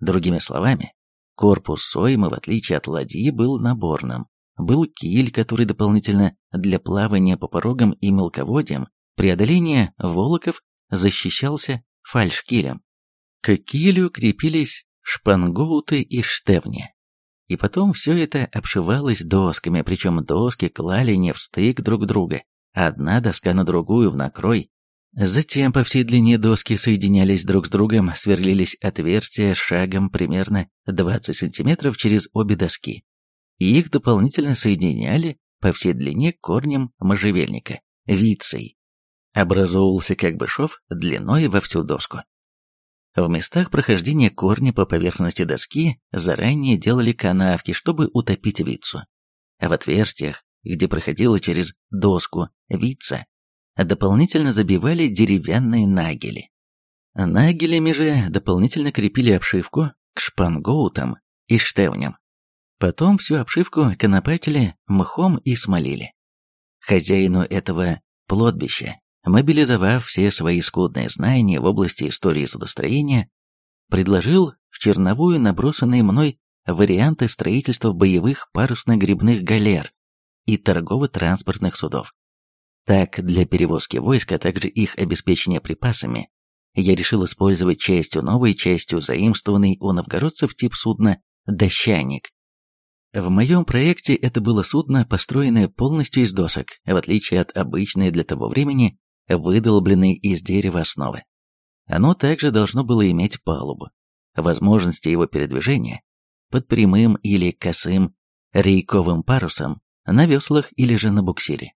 Другими словами, корпус соймы, в отличие от ладьи, был наборным. Был киль, который дополнительно для плавания по порогам и мелководьям, преодоления волоков защищался фальшкилем. К килю крепились шпангоуты и штевни. И потом все это обшивалось досками, причем доски клали не в стык друг друга, а одна доска на другую в накрой. Затем по всей длине доски соединялись друг с другом, сверлились отверстия шагом примерно 20 сантиметров через обе доски. И их дополнительно соединяли по всей длине корнем можжевельника, вицей. Образовывался как бы шов длиной во всю доску. В местах прохождения корня по поверхности доски заранее делали канавки, чтобы утопить вицу. А в отверстиях, где проходила через доску вица, дополнительно забивали деревянные нагели. Нагелями же дополнительно крепили обшивку к шпангоутам и штевням. Потом всю обшивку конопатили мхом и смолили. Хозяину этого плотбища мобилизовав все свои скудные знания в области истории судостроения, предложил в черновую набросанные мной варианты строительства боевых парусно-гребных галер и торгово-транспортных судов. Так, для перевозки войск, а также их обеспечения припасами, я решил использовать частью новой, частью заимствованный у новгородцев тип судна «Дощаник», в моем проекте это было судно, построенное полностью из досок, в отличие от обычной для того времени выдолбленной из дерева основы. Оно также должно было иметь палубу, возможности его передвижения под прямым или косым рейковым парусом на веслах или же на буксире.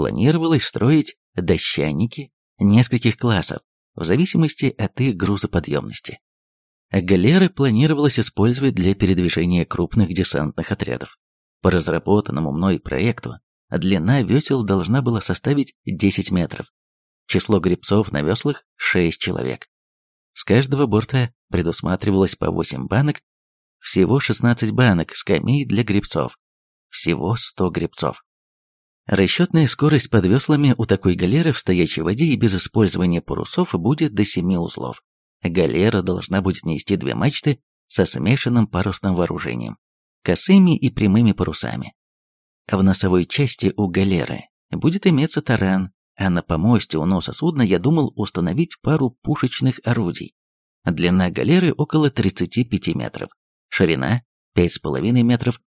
Планировалось строить дощаники нескольких классов, в зависимости от их грузоподъемности. Галеры планировалось использовать для передвижения крупных десантных отрядов. По разработанному мной проекту длина весел должна была составить 10 метров. Число гребцов на веслах – 6 человек. С каждого борта предусматривалось по 8 банок, всего 16 банок, скамей для гребцов. Всего 100 гребцов. Расчетная скорость под веслами у такой галеры в стоячей воде и без использования парусов будет до 7 узлов. Галера должна будет нести две мачты со смешанным парусным вооружением, косыми и прямыми парусами. В носовой части у галеры будет иметься таран, а на помосте у носа судна я думал установить пару пушечных орудий. Длина галеры около 35 метров, ширина 5,5 метров,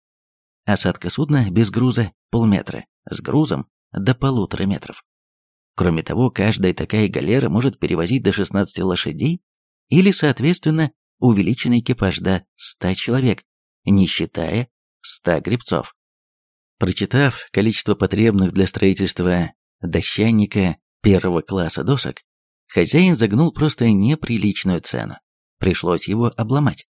осадка судна без груза полметра, с грузом до полутора метров. Кроме того, каждая такая галера может перевозить до 16 лошадей или, соответственно, увеличенный экипаж до 100 человек, не считая 100 гребцов. Прочитав количество потребных для строительства дощанника первого класса досок, хозяин загнул просто неприличную цену. Пришлось его обломать.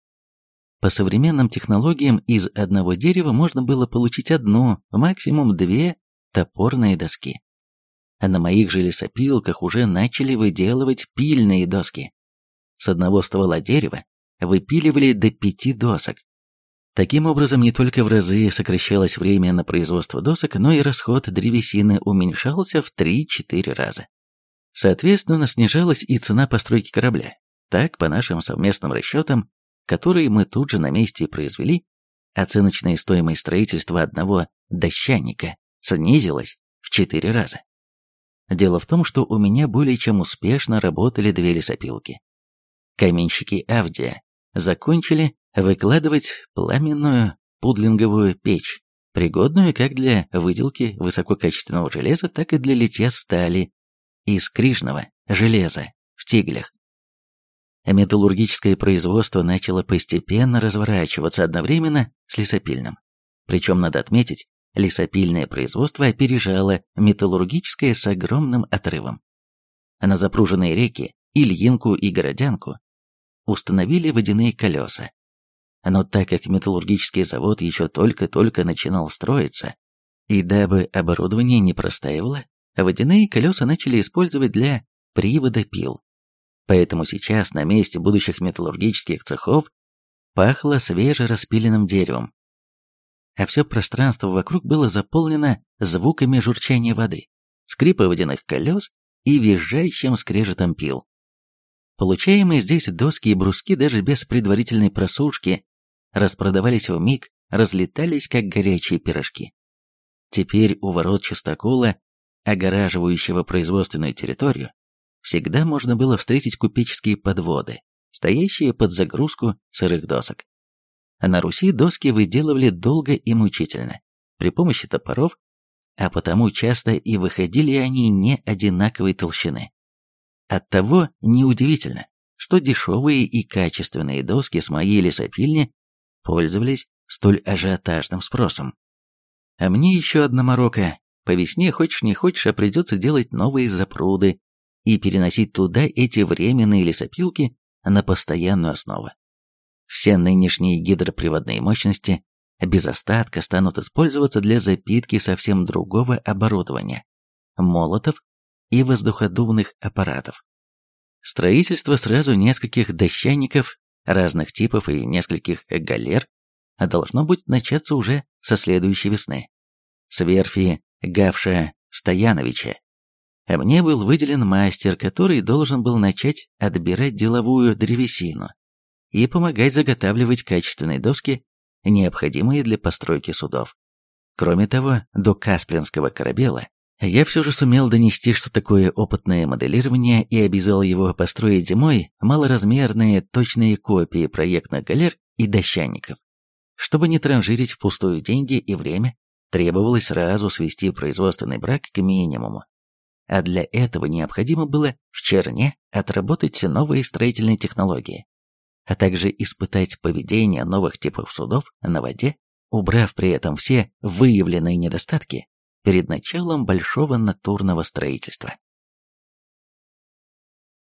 По современным технологиям из одного дерева можно было получить одну, максимум две топорные доски. А на моих же лесопилках уже начали выделывать пильные доски. С одного ствола дерева выпиливали до пяти досок, Таким образом, не только в разы сокращалось время на производство досок, но и расход древесины уменьшался в 3-4 раза. Соответственно, снижалась и цена постройки корабля. Так, по нашим совместным расчетам, которые мы тут же на месте произвели, оценочная стоимость строительства одного дощаника снизилась в 4 раза. Дело в том, что у меня более чем успешно работали две лесопилки. Каменщики Авдия закончили выкладывать пламенную пудлинговую печь, пригодную как для выделки высококачественного железа, так и для литья стали из крижного железа в тиглях. Металлургическое производство начало постепенно разворачиваться одновременно с лесопильным. Причем, надо отметить, лесопильное производство опережало металлургическое с огромным отрывом. На запруженные реки, Ильинку и Городянку установили водяные колеса, но так как металлургический завод еще только-только начинал строиться, и дабы оборудование не простаивало, водяные колеса начали использовать для привода пил. Поэтому сейчас на месте будущих металлургических цехов пахло свежераспиленным деревом. А все пространство вокруг было заполнено звуками журчания воды, скрипа водяных колес и визжащим скрежетом пил. Получаемые здесь доски и бруски даже без предварительной просушки распродавались в миг, разлетались как горячие пирожки. Теперь у ворот чистокола, огораживающего производственную территорию, всегда можно было встретить купеческие подводы, стоящие под загрузку сырых досок. А на Руси доски выделывали долго и мучительно, при помощи топоров, а потому часто и выходили они не одинаковой толщины. Оттого неудивительно, что дешевые и качественные доски с моей лесопильни пользовались столь ажиотажным спросом. А мне еще одна морока. По весне, хочешь не хочешь, а придется делать новые запруды и переносить туда эти временные лесопилки на постоянную основу. Все нынешние гидроприводные мощности без остатка станут использоваться для запитки совсем другого оборудования – молотов и воздуходувных аппаратов. Строительство сразу нескольких дощаников разных типов и нескольких галер должно будет начаться уже со следующей весны. С верфи Гавша Стояновича. А мне был выделен мастер, который должен был начать отбирать деловую древесину и помогать заготавливать качественные доски, необходимые для постройки судов. Кроме того, до Касплинского корабела я все же сумел донести, что такое опытное моделирование и обязал его построить зимой малоразмерные точные копии проектных галер и дощаников. Чтобы не транжирить впустую деньги и время, требовалось сразу свести производственный брак к минимуму. А для этого необходимо было в Черне отработать новые строительные технологии, а также испытать поведение новых типов судов на воде, убрав при этом все выявленные недостатки перед началом большого натурного строительства.